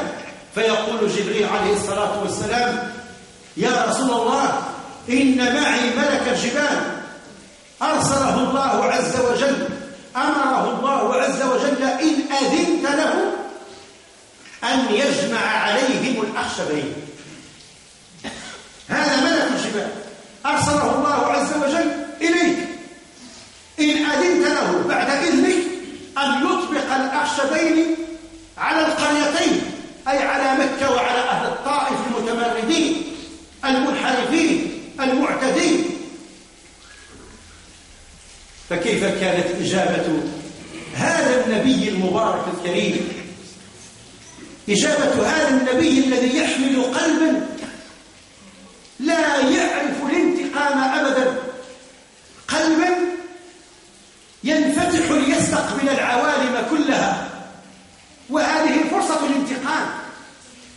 B: فيقول جبريل عليه الصلاة والسلام يا رسول الله إن معي ملك الجبال. أرسله الله عز وجل أمره الله عز وجل إن أذنت له أن يجمع عليهم الأخشبين. هذا ملك الجبال. أرسله الله عز وجل إليك إن أذنت له بعد إذنك أن يطبق الأخشبين على القريتين أي على مكة وعلى أهل الطائف المتمردين المنحرفين المعتدين. فكيف كانت إجابة هذا النبي المبارك الكريم؟ إجابة هذا النبي الذي يحمل قلبا لا يعرف الانتقام أبدا. قلبا ينفتح ليستقبل العوالم كلها. وهذه فرصة الانتقام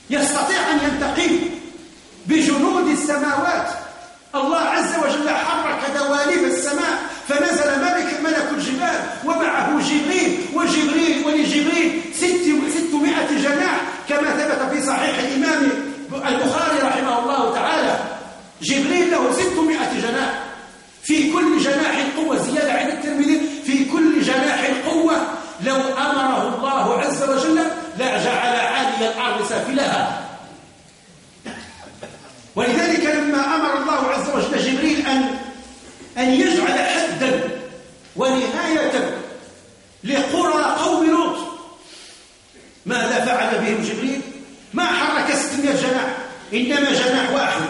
B: يستطيع أن ينتقم بجنود السماوات. الله عز وجل حرك دواليب السماء فنزل ملك ملك الجبال ومعه جبريل وجبريل ولجبريل ستمائة جناح كما ثبت في صحيح الإمام البخاري رحمه الله تعالى. جبريل له ستمائة جناح في كل جناح قوة زيادة عند الترمذي في كل جناح قوة لو أمره الله عز وجل لجعل عالي الأرض سافلها. ولذلك لما أمر الله عز وجل جبريل أن أن يجعل حدا ونهاية لقرى قوم لوط ماذا فعل بهم جبريل؟ ما حرك 600 جناح إنما جناح واحد.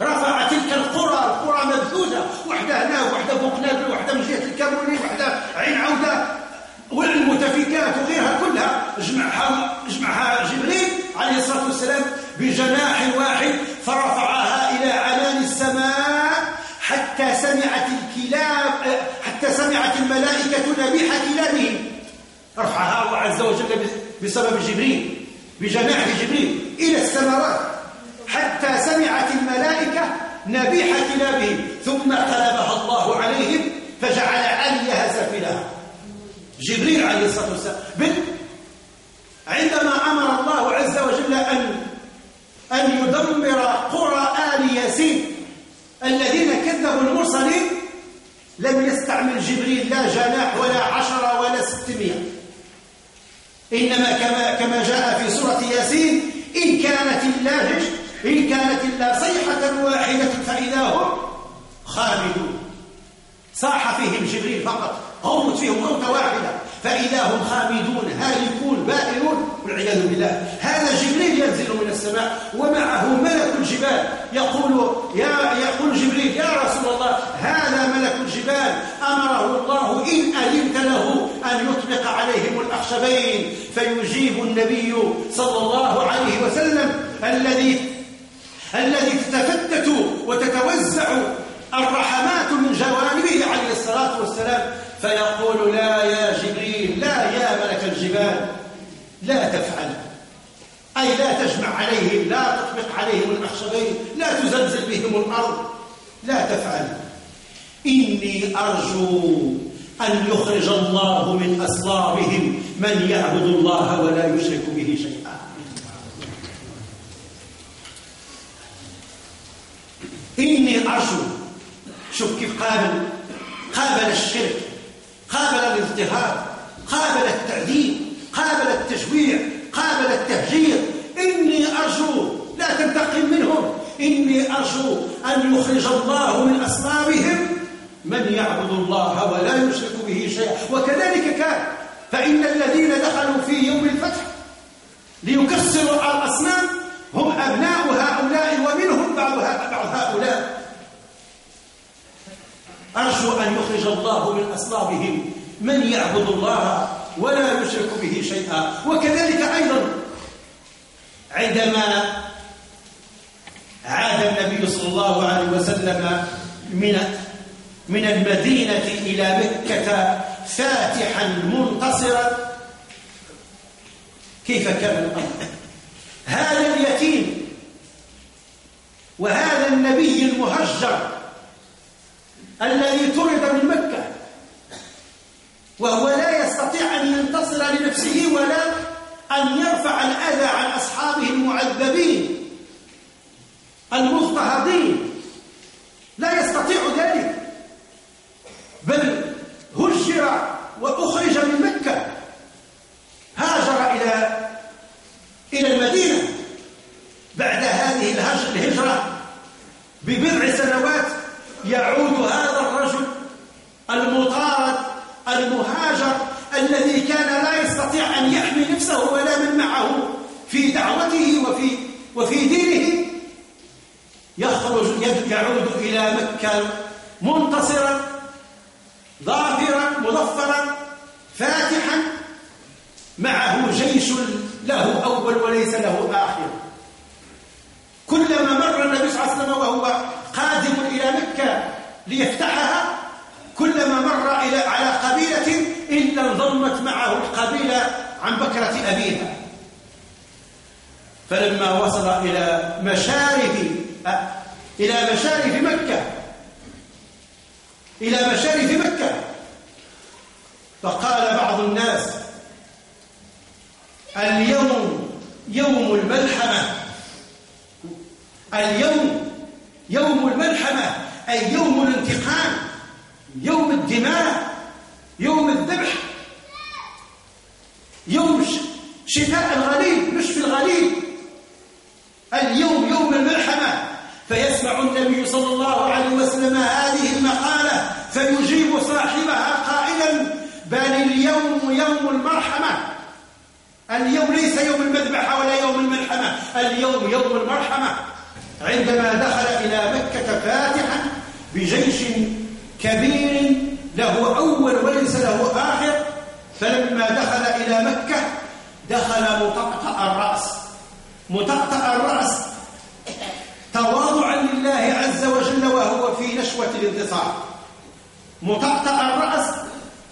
B: رفع تلك القرى القرى مبثوثة وحدة هنا وحدة بوقنابل وحدة من جهة الكامروني وحدة عين عودة. والمتفكات وغيرها كلها جمعها جمعها جبريل عليه الصلاة والسلام بجناح واحد فرفعها إلى عنان السماء حتى سمعت الكلاب حتى سمعت الملائكة نبيح كلابهم. رفعها الله عز وجل بسبب جبريل بجناح جبريل إلى السماوات حتى سمعت الملائكة نبيح كلابهم ثم قلبها الله عليهم فجعل عليها سفلها جبريل عليه الصلاة والسلام. بل عندما أمر الله عز وجل أن أن يدمر قرى آل ياسين الذين كذبوا المرسلين لم يستعمل جبريل لا جناح ولا عشرة ولا ستمائة إنما كما, كما جاء في سورة ياسين إن كانت الله إن كانت إلا صيحة واحدة فإذا هم خامدون. صاح فيهم جبريل فقط. غوت فيهم غوتة واحدة فإذا هم خامدون هالكون بائرون والعياذ بالله. هذا جبريل ينزل من السماء ومعه ملك الجبال. يقول يا يقول جبريل يا رسول الله هذا ملك الجبال. أمره الله إن أذنت له أن يطلق عليهم الأخشبين. فيجيب النبي صلى الله عليه وسلم الذي الذي تتفتت وتتوزع الرحمات من جوانبه عليه الصلاة والسلام. فيقول لا يا جبريل لا يا ملك الجبال لا تفعل. أي لا تجمع عليهم لا تطبق عليهم الأخشبين لا تزلزل بهم الأرض. لا تفعل. إني أرجو أن يخرج الله من أصلابهم من يعبد الله ولا يشرك به شيئا. إني أرجو. شوف كيف قابل قابل الشرك. قابل الاضطهاد قابل التعذيب قابل التجويع قابل التهجير. إني أرجو لا تنتقم منهم. إني أرجو أن يخرج الله من أصلابهم من يعبد الله ولا يشرك به شيئا وكذلك كان. فإن الذين دخلوا في يوم الفتح ليكسروا الأصنام هم أبناء هؤلاء ومنهم بعض هؤلاء أرجو أن يخرج الله من أصلابهم. من يعبد الله ولا يشرك به شيئا. وكذلك أيضا عندما عاد النبي صلى الله عليه وسلم من من المدينة إلى مكة فاتحا منتصرا كيف كان الأمر؟ هذا اليتيم وهذا النبي المهجر الذي طرد من مكة. وهو لا يستطيع أن ينتصر لنفسه ولا أن يرفع الأذى عن أصحابه المعذبين المضطهدين. لا يستطيع ذلك. بل هجر وأخرج من مكة. هاجر إلى إلى المدينة بعد هذه الهجرة ببضع سنوات يعود هذا المطارد المهاجر الذي كان لا يستطيع أن يحمي نفسه ولا من معه في دعوته وفي وفي دينه يخرج يعود إلى مكة منتصرا ظافرا مظفرا فاتحا. معه جيش له أول وليس له آخر. كلما مر النبي صلى الله عليه وسلم وهو قادم إلى مكة ليفتحها كلما مر إلى على قبيلة إلا انضمت معه القبيلة عن بكرة أبيها. فلما وصل إلى مشارف إلى مشارف مكة. إلى مشارف مكة. فقال بعض الناس اليوم يوم الملحمة. اليوم يوم الملحمة أي يوم الانتقام. يوم الدماء يوم الذبح يوم شفاء الغليل مش في الغليل اليوم يوم الملحمة فيسمع النبي صلى الله عليه وسلم هذه المقالة فيجيب صاحبها قائلا بل اليوم يوم المرحمة. اليوم ليس يوم المذبحة ولا يوم الملحمة اليوم يوم المرحمة. عندما دخل إلى مكة فاتحا بجيش كبير له أول وليس له آخر فلما دخل إلى مكة دخل مطقطع الرأس. مطقطع الرأس. تواضعا لله عز وجل وهو في نشوة الانتصار. مطقطع الرأس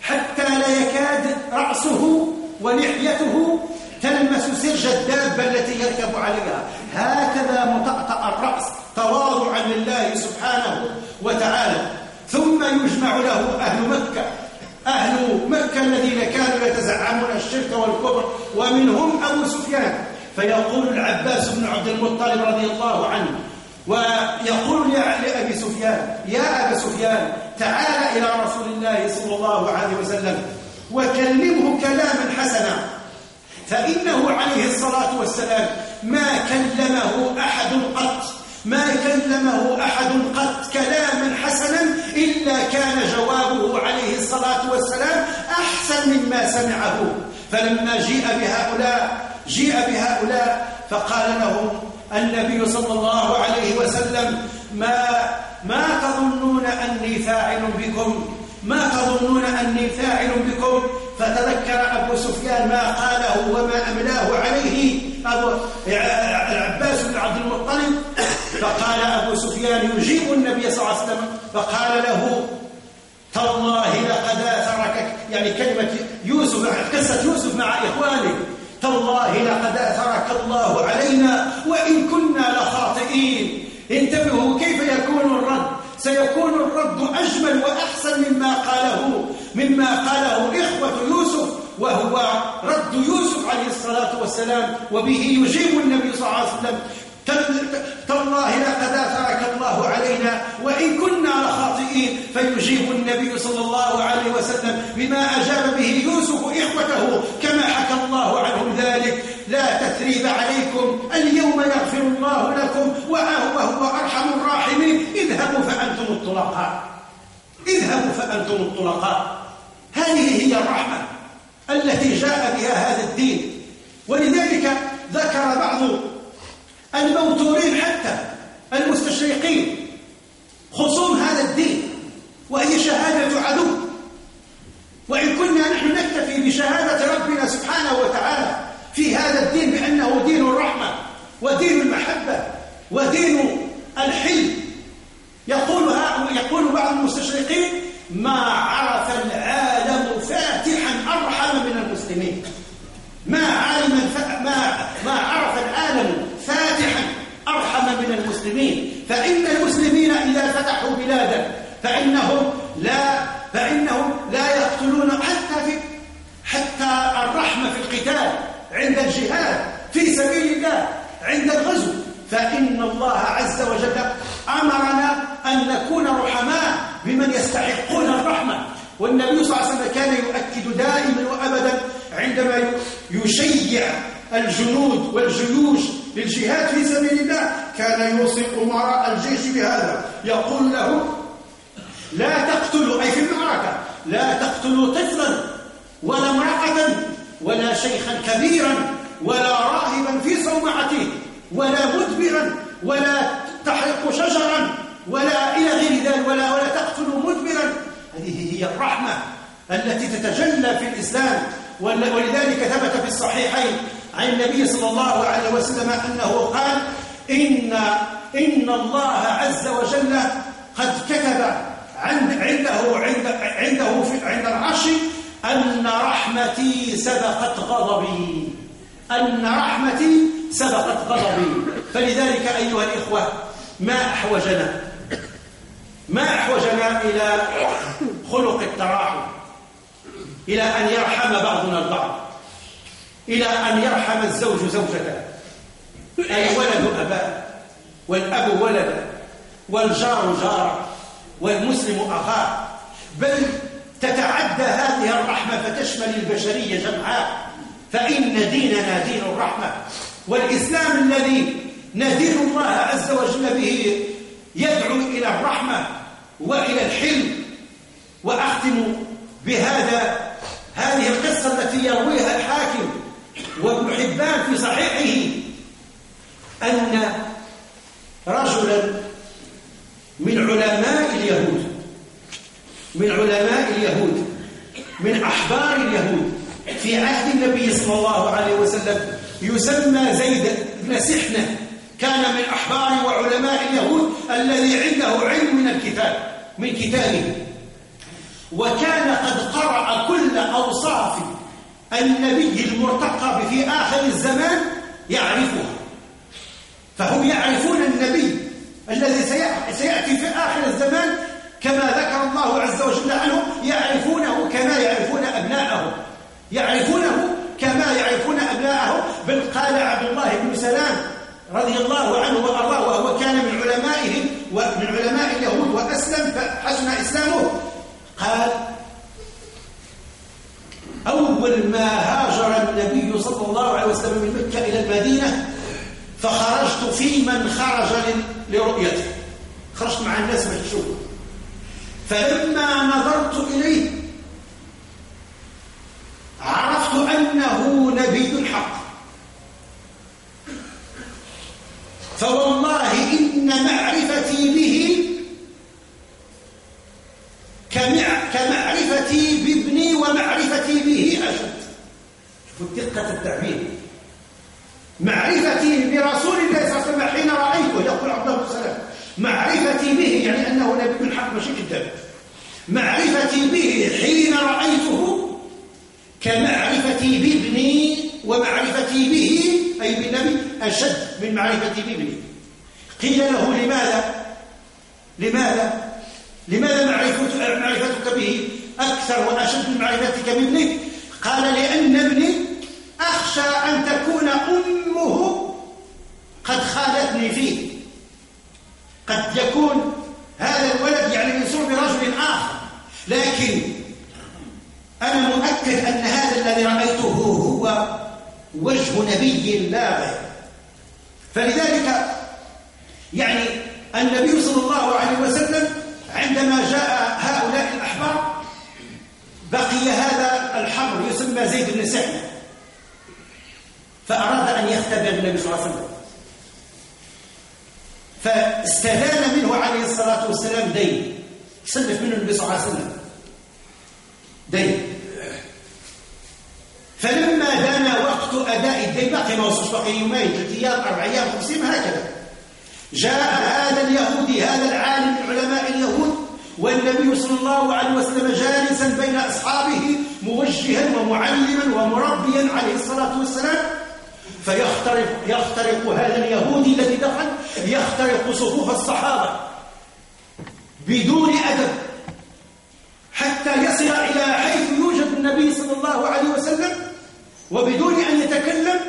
B: حتى لا يكاد رأسه ولحيته تلمس سرج الدابة التي يركب عليها. هكذا مطقطع الرأس تواضعا لله سبحانه وتعالى. ثم يجمع له أهل مكة. أهل مكة الذين كانوا يتزعمون الشرك والكفر ومنهم أبو سفيان. فيقول العباس بن عبد المطلب رضي الله عنه ويقول لأبي سفيان يا أبا سفيان تعال إلى رسول الله صلى الله عليه وسلم وكلمه كلاما حسنا. فإنه عليه الصلاة والسلام ما كلمه أحد قط ما كلمه أحد قط كلاما حسنا إلا كان جوابه عليه الصلاة والسلام أحسن مما سمعه. فلما جيء بهؤلاء جيء بهؤلاء فقال لهم النبي صلى الله عليه وسلم ما ما تظنون أني فاعل بكم؟ ما تظنون أني فاعل بكم؟ فتذكر أبو سفيان ما قاله وما أملاه عليه أبو العباس بن عبد المطلب. فقال أبو سفيان يجيب النبي صلى الله عليه وسلم. فقال له تالله لقد آثرك يعني كلمة يوسف قصة يوسف مع إخوانه. تالله لقد أثرك الله علينا وإن كنا لخاطئين. انتبهوا كيف يكون الرد سيكون الرد أجمل وأحسن مما قاله مما قاله إخوة يوسف وهو رد يوسف عليه الصلاة والسلام وبه يجيب النبي صلى الله عليه وسلم تالله لقد اثرك الله علينا وإن كنا لخاطئين. فيجيب النبي صلى الله عليه وسلم بما أجاب به يوسف إخوته كما حكى الله عنهم ذلك. لا تثريب عليكم اليوم يغفر الله لكم وهو ارحم الراحمين. اذهبوا فأنتم الطلقاء. اذهبوا فأنتم الطلقاء. هذه هي الرحمة التي جاء بها هذا الدين. ولذلك ذكر بعض الموتورين حتى المستشرقين خصوم هذا الدين وهي شهادة عدو. وإن كنا نحن نكتفي بشهادة ربنا سبحانه وتعالى في هذا الدين بأنه دين الرحمة ودين المحبة ودين الحلم. يقول يقول بعض المستشرقين ما عرف العالم فاتحا أرحم من المسلمين ما علم ما ما عرف العالم فاتحا أرحم من المسلمين فإن المسلمين إذا بلادا فإنهم لا فإنهم لا يقتلون حتى في حتى الرحمة في القتال عند الجهاد في سبيل الله عند الغزو. فإن الله عز وجل أمرنا أن نكون رحماء بمن يستحقون الرحمة. والنبي صلى الله عليه وسلم كان يؤكد دائما وأبدا عندما يشيع الجنود والجيوش للجهاد في سبيل الله كان يوصي أمراء الجيش بهذا. يقول له لا تقتلوا. أي في المعركة لا تقتلوا طفلا ولا امرأة ولا شيخا كبيرا ولا راهبا في صومعته ولا مدبرا ولا تحرق شجرا ولا إلى غير ذلك ولا ولا تقتل مدبرا. هذه هي الرحمة التي تتجلى في الإسلام ولذلك ثبت في الصحيحين عن النبي صلى الله عليه وسلم أنه قال إن إن الله عز وجل قد كتب عند عنده عند عنده في عند العرش أن رحمتي سبقت غضبي. أن رحمتي سبقت غضبي. فلذلك أيها الإخوة ما أحوجنا؟ ما أحوجنا إلى خلق التراحم إلى أن يرحم بعضنا البعض. إلى أن يرحم الزوج زوجته. الولد أباه والأب ولده والجار جاره والمسلم أخاه بل تتعدى هذه الرحمة فتشمل البشرية جمعاء. فإن ديننا دين الرحمة. والإسلام الذي ندين الله عز وجل به يدعو إلى الرحمة وإلى الحلم. وأختم بهذا هذه القصة التي يرويها الحاكم وابن حبان في صحيحه أن رجلا من علماء اليهود من علماء اليهود من أحبار اليهود في عهد النبي صلى الله عليه وسلم يسمى زيد بن سحنة كان من أحبار وعلماء اليهود الذي عنده علم من الكتاب من كتابه. وكان قد قرأ كل أوصاف النبي المرتقب في آخر الزمان يعرفها فهم يعرفون النبي الذي سيأتي في آخر الزمان كما ذكر الله عز وجل عنه يعرفونه كما يعرفون أبناءهم يعرفونه كما يعرفون أبناءهم بل قال عبد الله بن سلام رضي الله عنه وأرضاه وهو كان من علمائهم ومن علماء اليهود وأسلم فحسن إسلامه. قال أول ما هاجر النبي صلى الله عليه وسلم من مكة إلى المدينة فخرجت في من خرج لرؤيته. خرجت مع الناس تشوف فلما نظرت إليه عرفت أنه نبي حق فوالله إن معرفتي به كمعرفتي بابني ومعرفتي به أشد شوفوا دقة التعبير. معرفتي برسول الله صلى الله عليه وسلم حين رأيته يقول عبد الله بن سلام معرفتي به يعني أنه نبي الحق ماشي كذاب معرفتي به حين رأيته كمعرفتي بابني ومعرفتي به أي بالنبي أشد من معرفتي بابني. قيل له لماذا؟ لماذا؟ لماذا معرفتك به؟ أكثر وأشد من معرفتك بابنك قال لأن ابني أخشى أن تكون أمه قد خالتني فيه. قد يكون هذا الولد يعني من صلب رجل آخر. لكن أنا مؤكد أن هذا الذي رأيته هو وجه نبي لا غير. فلذلك يعني النبي صلى الله عليه وسلم عندما جاء هؤلاء الأحبار بقي هذا الحمر يسمى زيد بن سحنة فأراد أن يختبر النبي صلى الله عليه وسلم. فاستدان منه عليه الصلاة والسلام دين. سلف منه النبي صلى الله عليه وسلم. دين. فلما دنا وقت أداء الدين بقي ما وصلش بقي يومين ثلاث أيام أربع أيام خمس هكذا. جاء هذا اليهودي هذا العالم من علماء اليهود والنبي صلى الله عليه وسلم جالسا بين أصحابه موجها ومعلما ومربيا عليه الصلاة والسلام. فيخترق يخترق هذا اليهودي الذي دخل يخترق صفوف الصحابة بدون أدب حتى يصل إلى حيث يوجد النبي صلى الله عليه وسلم وبدون أن يتكلم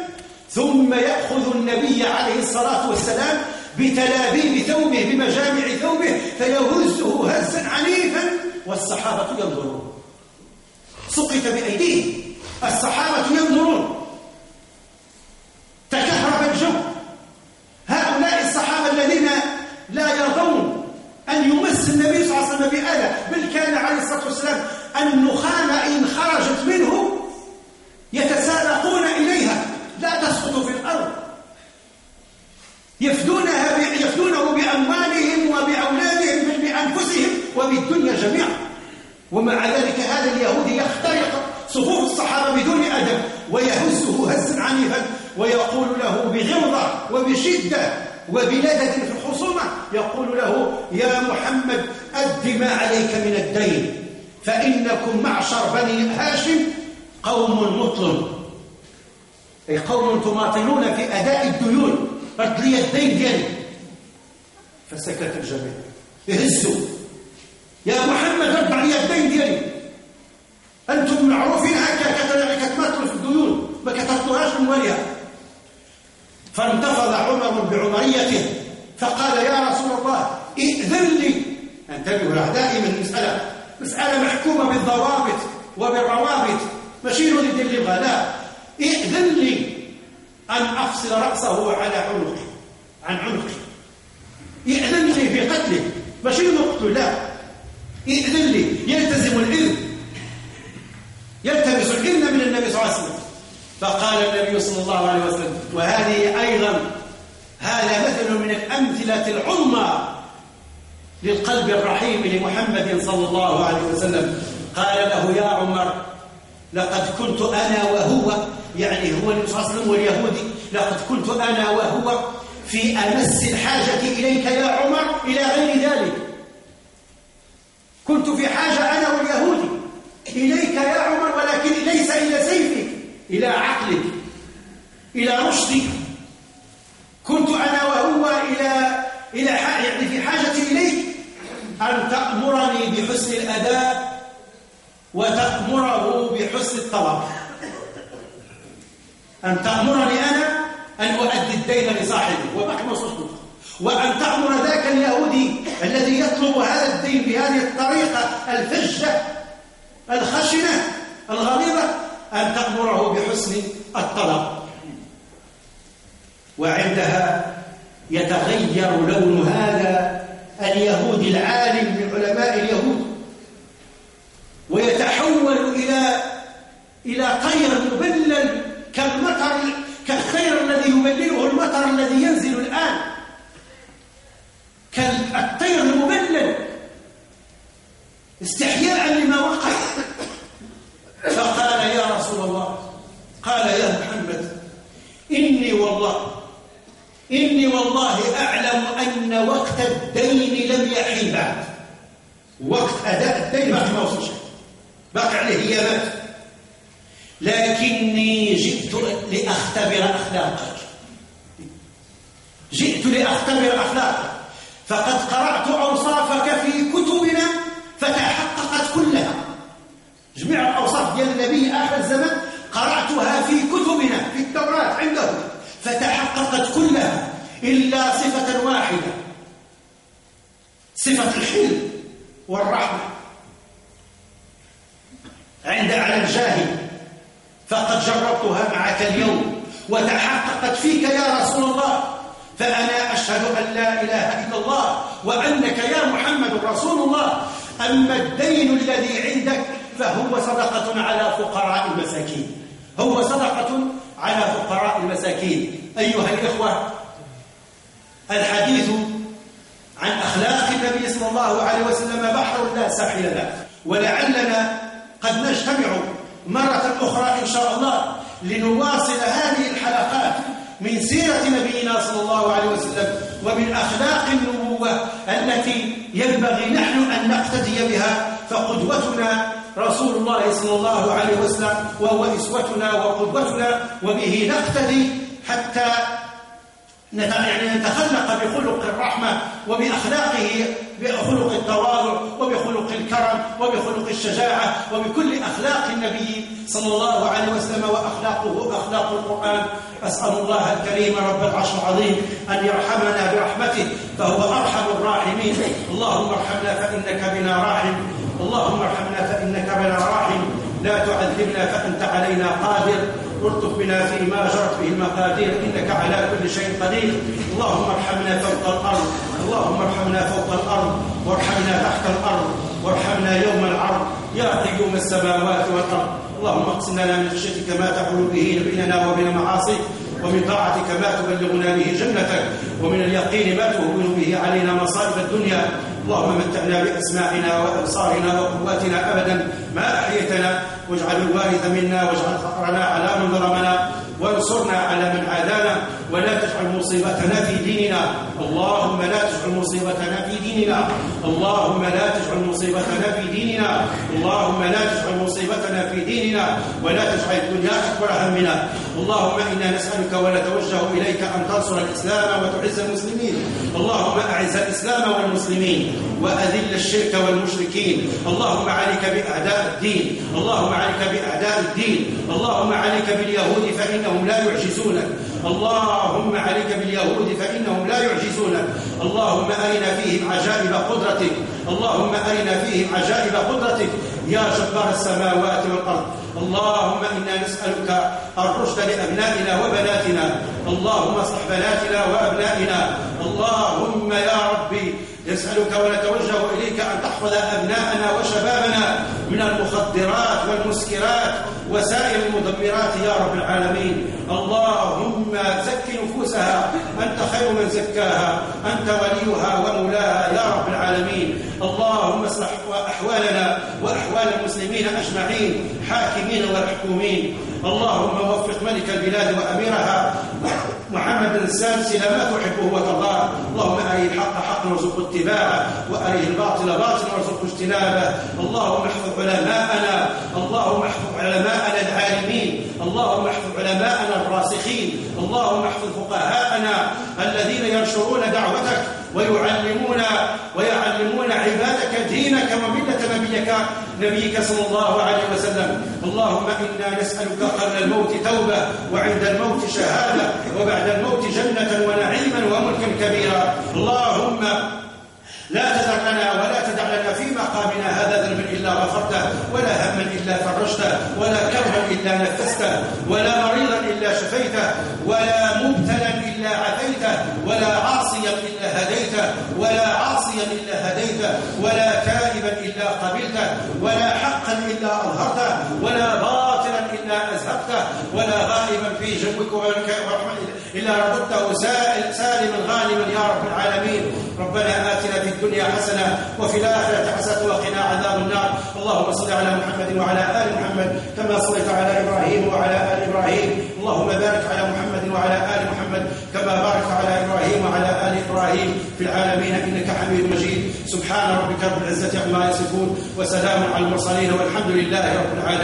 B: ثم يأخذ النبي عليه الصلاة والسلام بتلابيب ثوبه بمجامع ثوبه فيهزه هزا عنيفا والصحابة ينظرون. سقط بأيديهم الصحابة ينظرون. تكهرب الجو. هؤلاء الصحابة الذين لا يرضون أن يمس النبي صلى الله عليه وسلم بآلة بل كان عليه الصلاة والسلام النخامة إن خرجت منه يتساءل ومع ذلك هذا اليهودي يخترق صفوف الصحابة بدون أدب ويهزه هزا عنيفا ويقول له بغلظة وبشدة وبلدة في الخصومة يقول له يا محمد أد ما عليك من الدين فإنكم معشر بني هاشم قوم مطلب أي قوم تماطلون في أداء الديون رد لي الدين ديالي. فسكت الجميع. يهزوا. يا محمد رد علي الدين ديالي. أنتم معروفين هكا كتماطلوا في الديون ما كتردوهاش من وليها فانتفض عمر بعمريته فقال يا رسول الله ائذن لي. انتبهوا لها دائما المسألة مسألة محكومة بالضوابط وبالروابط. ماشي نريد اللي يبغى لا ائذن لي أن أفصل رأسه على عنقي عن عنقي. ائذن لي في قتله. ماشي نقتل لا ائذن لي يلتزم الإذن. يلتمس الإذن من النبي صلى الله عليه وسلم. فقال النبي صلى الله عليه وسلم وهذه أيضا هذا مثل من الأمثلة العظمى للقلب الرحيم لمحمد صلى الله عليه وسلم. قال له يا عمر لقد كنت أنا وهو يعني هو النبي صلى الله عليه وسلم واليهودي لقد كنت أنا وهو في أمس الحاجة إليك يا عمر إلى غير ذلك. كنت في حاجة أنا واليهودي. إليك يا عمر ولكن ليس إلى سيفك إلى عقلك إلى رشدك. كنت أنا وهو إلى إلى يعني في حاجة إليك. أن تأمرني بحسن الأداء وتأمره بحسن الطلب. أن تأمرني أنا أن أؤدي الدين لصاحبي. وبعد ما وأن تأمر ذاك اليهودي الذي يطلب هذا الدين بهذه الطريقة الفجة الخشنة الغليظة أن تأمره بحسن الطلب. وعندها يتغير لون هذا اليهودي العالم من علماء اليهود ويتحول إلى إلى طير مبلل كالمطر كالخير الذي يبلله المطر الذي ينزل الآن. كالطير المبلل. استحياء لما وقع. فقال يا رسول الله قال يا محمد إني والله إني والله أعلم أن وقت الدين لم يحل بعد وقت أداء الدين ما وصلش باقي عليه ايامات لكني جئت لأختبر أخلاقك. جئت لأختبر أخلاقك. فقد قرأت أوصافك في كتبنا فتحققت كلها. جميع الأوصاف ديال النبي آخر الزمن قرأتها في كتبنا في التوراة عنده فتحققت كلها إلا صفة واحدة. صفة الحلم والرحمة. عند على الجاهل فقد جربتها معك اليوم وتحققت فيك يا رسول الله. فأنا أشهد أن لا إله إلا الله وأنك يا محمد رسول الله. أما الدين الذي عندك فهو صدقة على فقراء المساكين. هو صدقة على فقراء المساكين. أيها الإخوة الحديث عن أخلاق النبي صلى الله عليه وسلم بحر لا ساحل له. ولعلنا قد نجتمع مرة أخرى إن شاء الله لنواصل هذه الحلقات من سيرة نبينا صلى الله عليه وسلم ومن أخلاق النبوة التي ينبغي نحن أن نقتدي بها فقدوتنا رسول الله صلى الله عليه وسلم وهو إسوتنا وقدوتنا وبه نقتدي حتى يعني نتخلق بخلق الرحمة وبأخلاقه بخلق التواضع وبخلق الكرم وبخلق الشجاعة وبكل أخلاق النبي صلى الله عليه وسلم وأخلاقه أخلاق القرآن. أسأل الله الكريم رب العرش العظيم أن يرحمنا برحمته فهو أرحم الراحمين. اللهم ارحمنا فإنك بنا راحم. اللهم ارحمنا فإنك بنا راحم. لا تعذبنا فأنت علينا قادر. والطف بنا فيما جرت به المقادير إنك على كل شيء قدير. اللهم ارحمنا فوق الأرض اللهم ارحمنا فوق الأرض وارحمنا تحت الأرض وارحمنا يوم العرض. يا قيوم السماوات والأرض اللهم اقسم لنا من خشيتك ما تحول به بيننا وبين معاصيك. ومن طاعتك ما تبلغنا به جنتك ومن اليقين ما تهون به علينا مصائب الدنيا. اللهم متعنا بأسماعنا وأبصارنا وقواتنا أبدا. ما أحييتنا واجعل الوارث منا واجعل فقرنا على من ظلمنا وانصرنا على من عادانا. ولا تجعل مصيبتنا في ديننا. اللهم لا تجعل مصيبتنا في ديننا. اللهم لا تجعل مصيبتنا في ديننا. اللهم لا تجعل مصيبتنا في ديننا. ولا تجعل الدنيا أكبر همنا. اللهم إنا نسألك ونتوجه إليك أن تنصر الإسلام وتعز المسلمين. اللهم أعز الإسلام والمسلمين. وأذل الشرك والمشركين. اللهم عليك بأعداء الدين. اللهم عليك بأعداء الدين. اللهم عليك باليهود فإنهم لا يعجزونك. اللهم عليك باليهود فإنهم لا يعجزونك اللهم أرنا فيهم عجائب قدرتك. اللهم أرنا فيهم عجائب قدرتك. يا جبار السماوات والأرض. اللهم إنا نسألك الرشد لأبنائنا وبناتنا. اللهم اصلح بناتنا وأبنائنا. اللهم يا ربي نسألك ونتوجه إليك أن تحفظ أبناءنا وشبابنا من المخدرات والمسكرات وسائر المدمرات يا رب العالمين. اللهم زك نفوسها أنت خير من زكاها أنت وليها ومولاها يا رب العالمين. اللهم اصلح أحوالنا وأحوال المسلمين أجمعين حاكمين ومحكومين اللهم وفق ملك البلاد وأميرها. محمد السادس ما تحبه وترضاه. اللهم أري الحق حقا وارزق اتباعه وأريه الباطل باطلا وارزق اجتنابه. اللهم احفظ علماءنا اللهم احفظ علماءنا العالمين اللهم احفظ علماءنا الراسخين اللهم احفظ فقهاءنا الذين ينشرون دعوتك. ويعلمون ويعلمون عبادك دينك وملة نبيك نبيك صلى الله عليه وسلم. اللهم إنا نسألك قبل الموت توبة وعند الموت شهادة وبعد الموت جنة ونعيما وملكا كبيرا. اللهم لا تدع لنا ولا تدع لنا في مقامنا هذا ذنب إلا غفرته ولا هما إلا فرجته ولا كرها إلا نفسته ولا مريضا إلا شفيته ولا مبتلا الا عافيته ولا عاصيا الا هديته ولا عاصيا إلا هديته ولا تائبا إلا قبلته ولا حقا إلا أظهرته ولا باطلا إلا ازهقته ولا غائبا في جوك إلا رددته سالما غانما يا رب العالمين. ربنا آتنا في الدنيا حسنة وفي الآخرة حسنة وقنا عذاب النار. اللهم صل على محمد وعلى آل محمد كما صليت على إبراهيم وعلى آل إبراهيم. اللهم بارك على محمد وعلى آل محمد كما باركت على إبراهيم وعلى آل إبراهيم في العالمين إنك حميد مجيد. سبحان ربك رب العزة عما يصفون وسلام على المرسلين والحمد لله رب العالمين.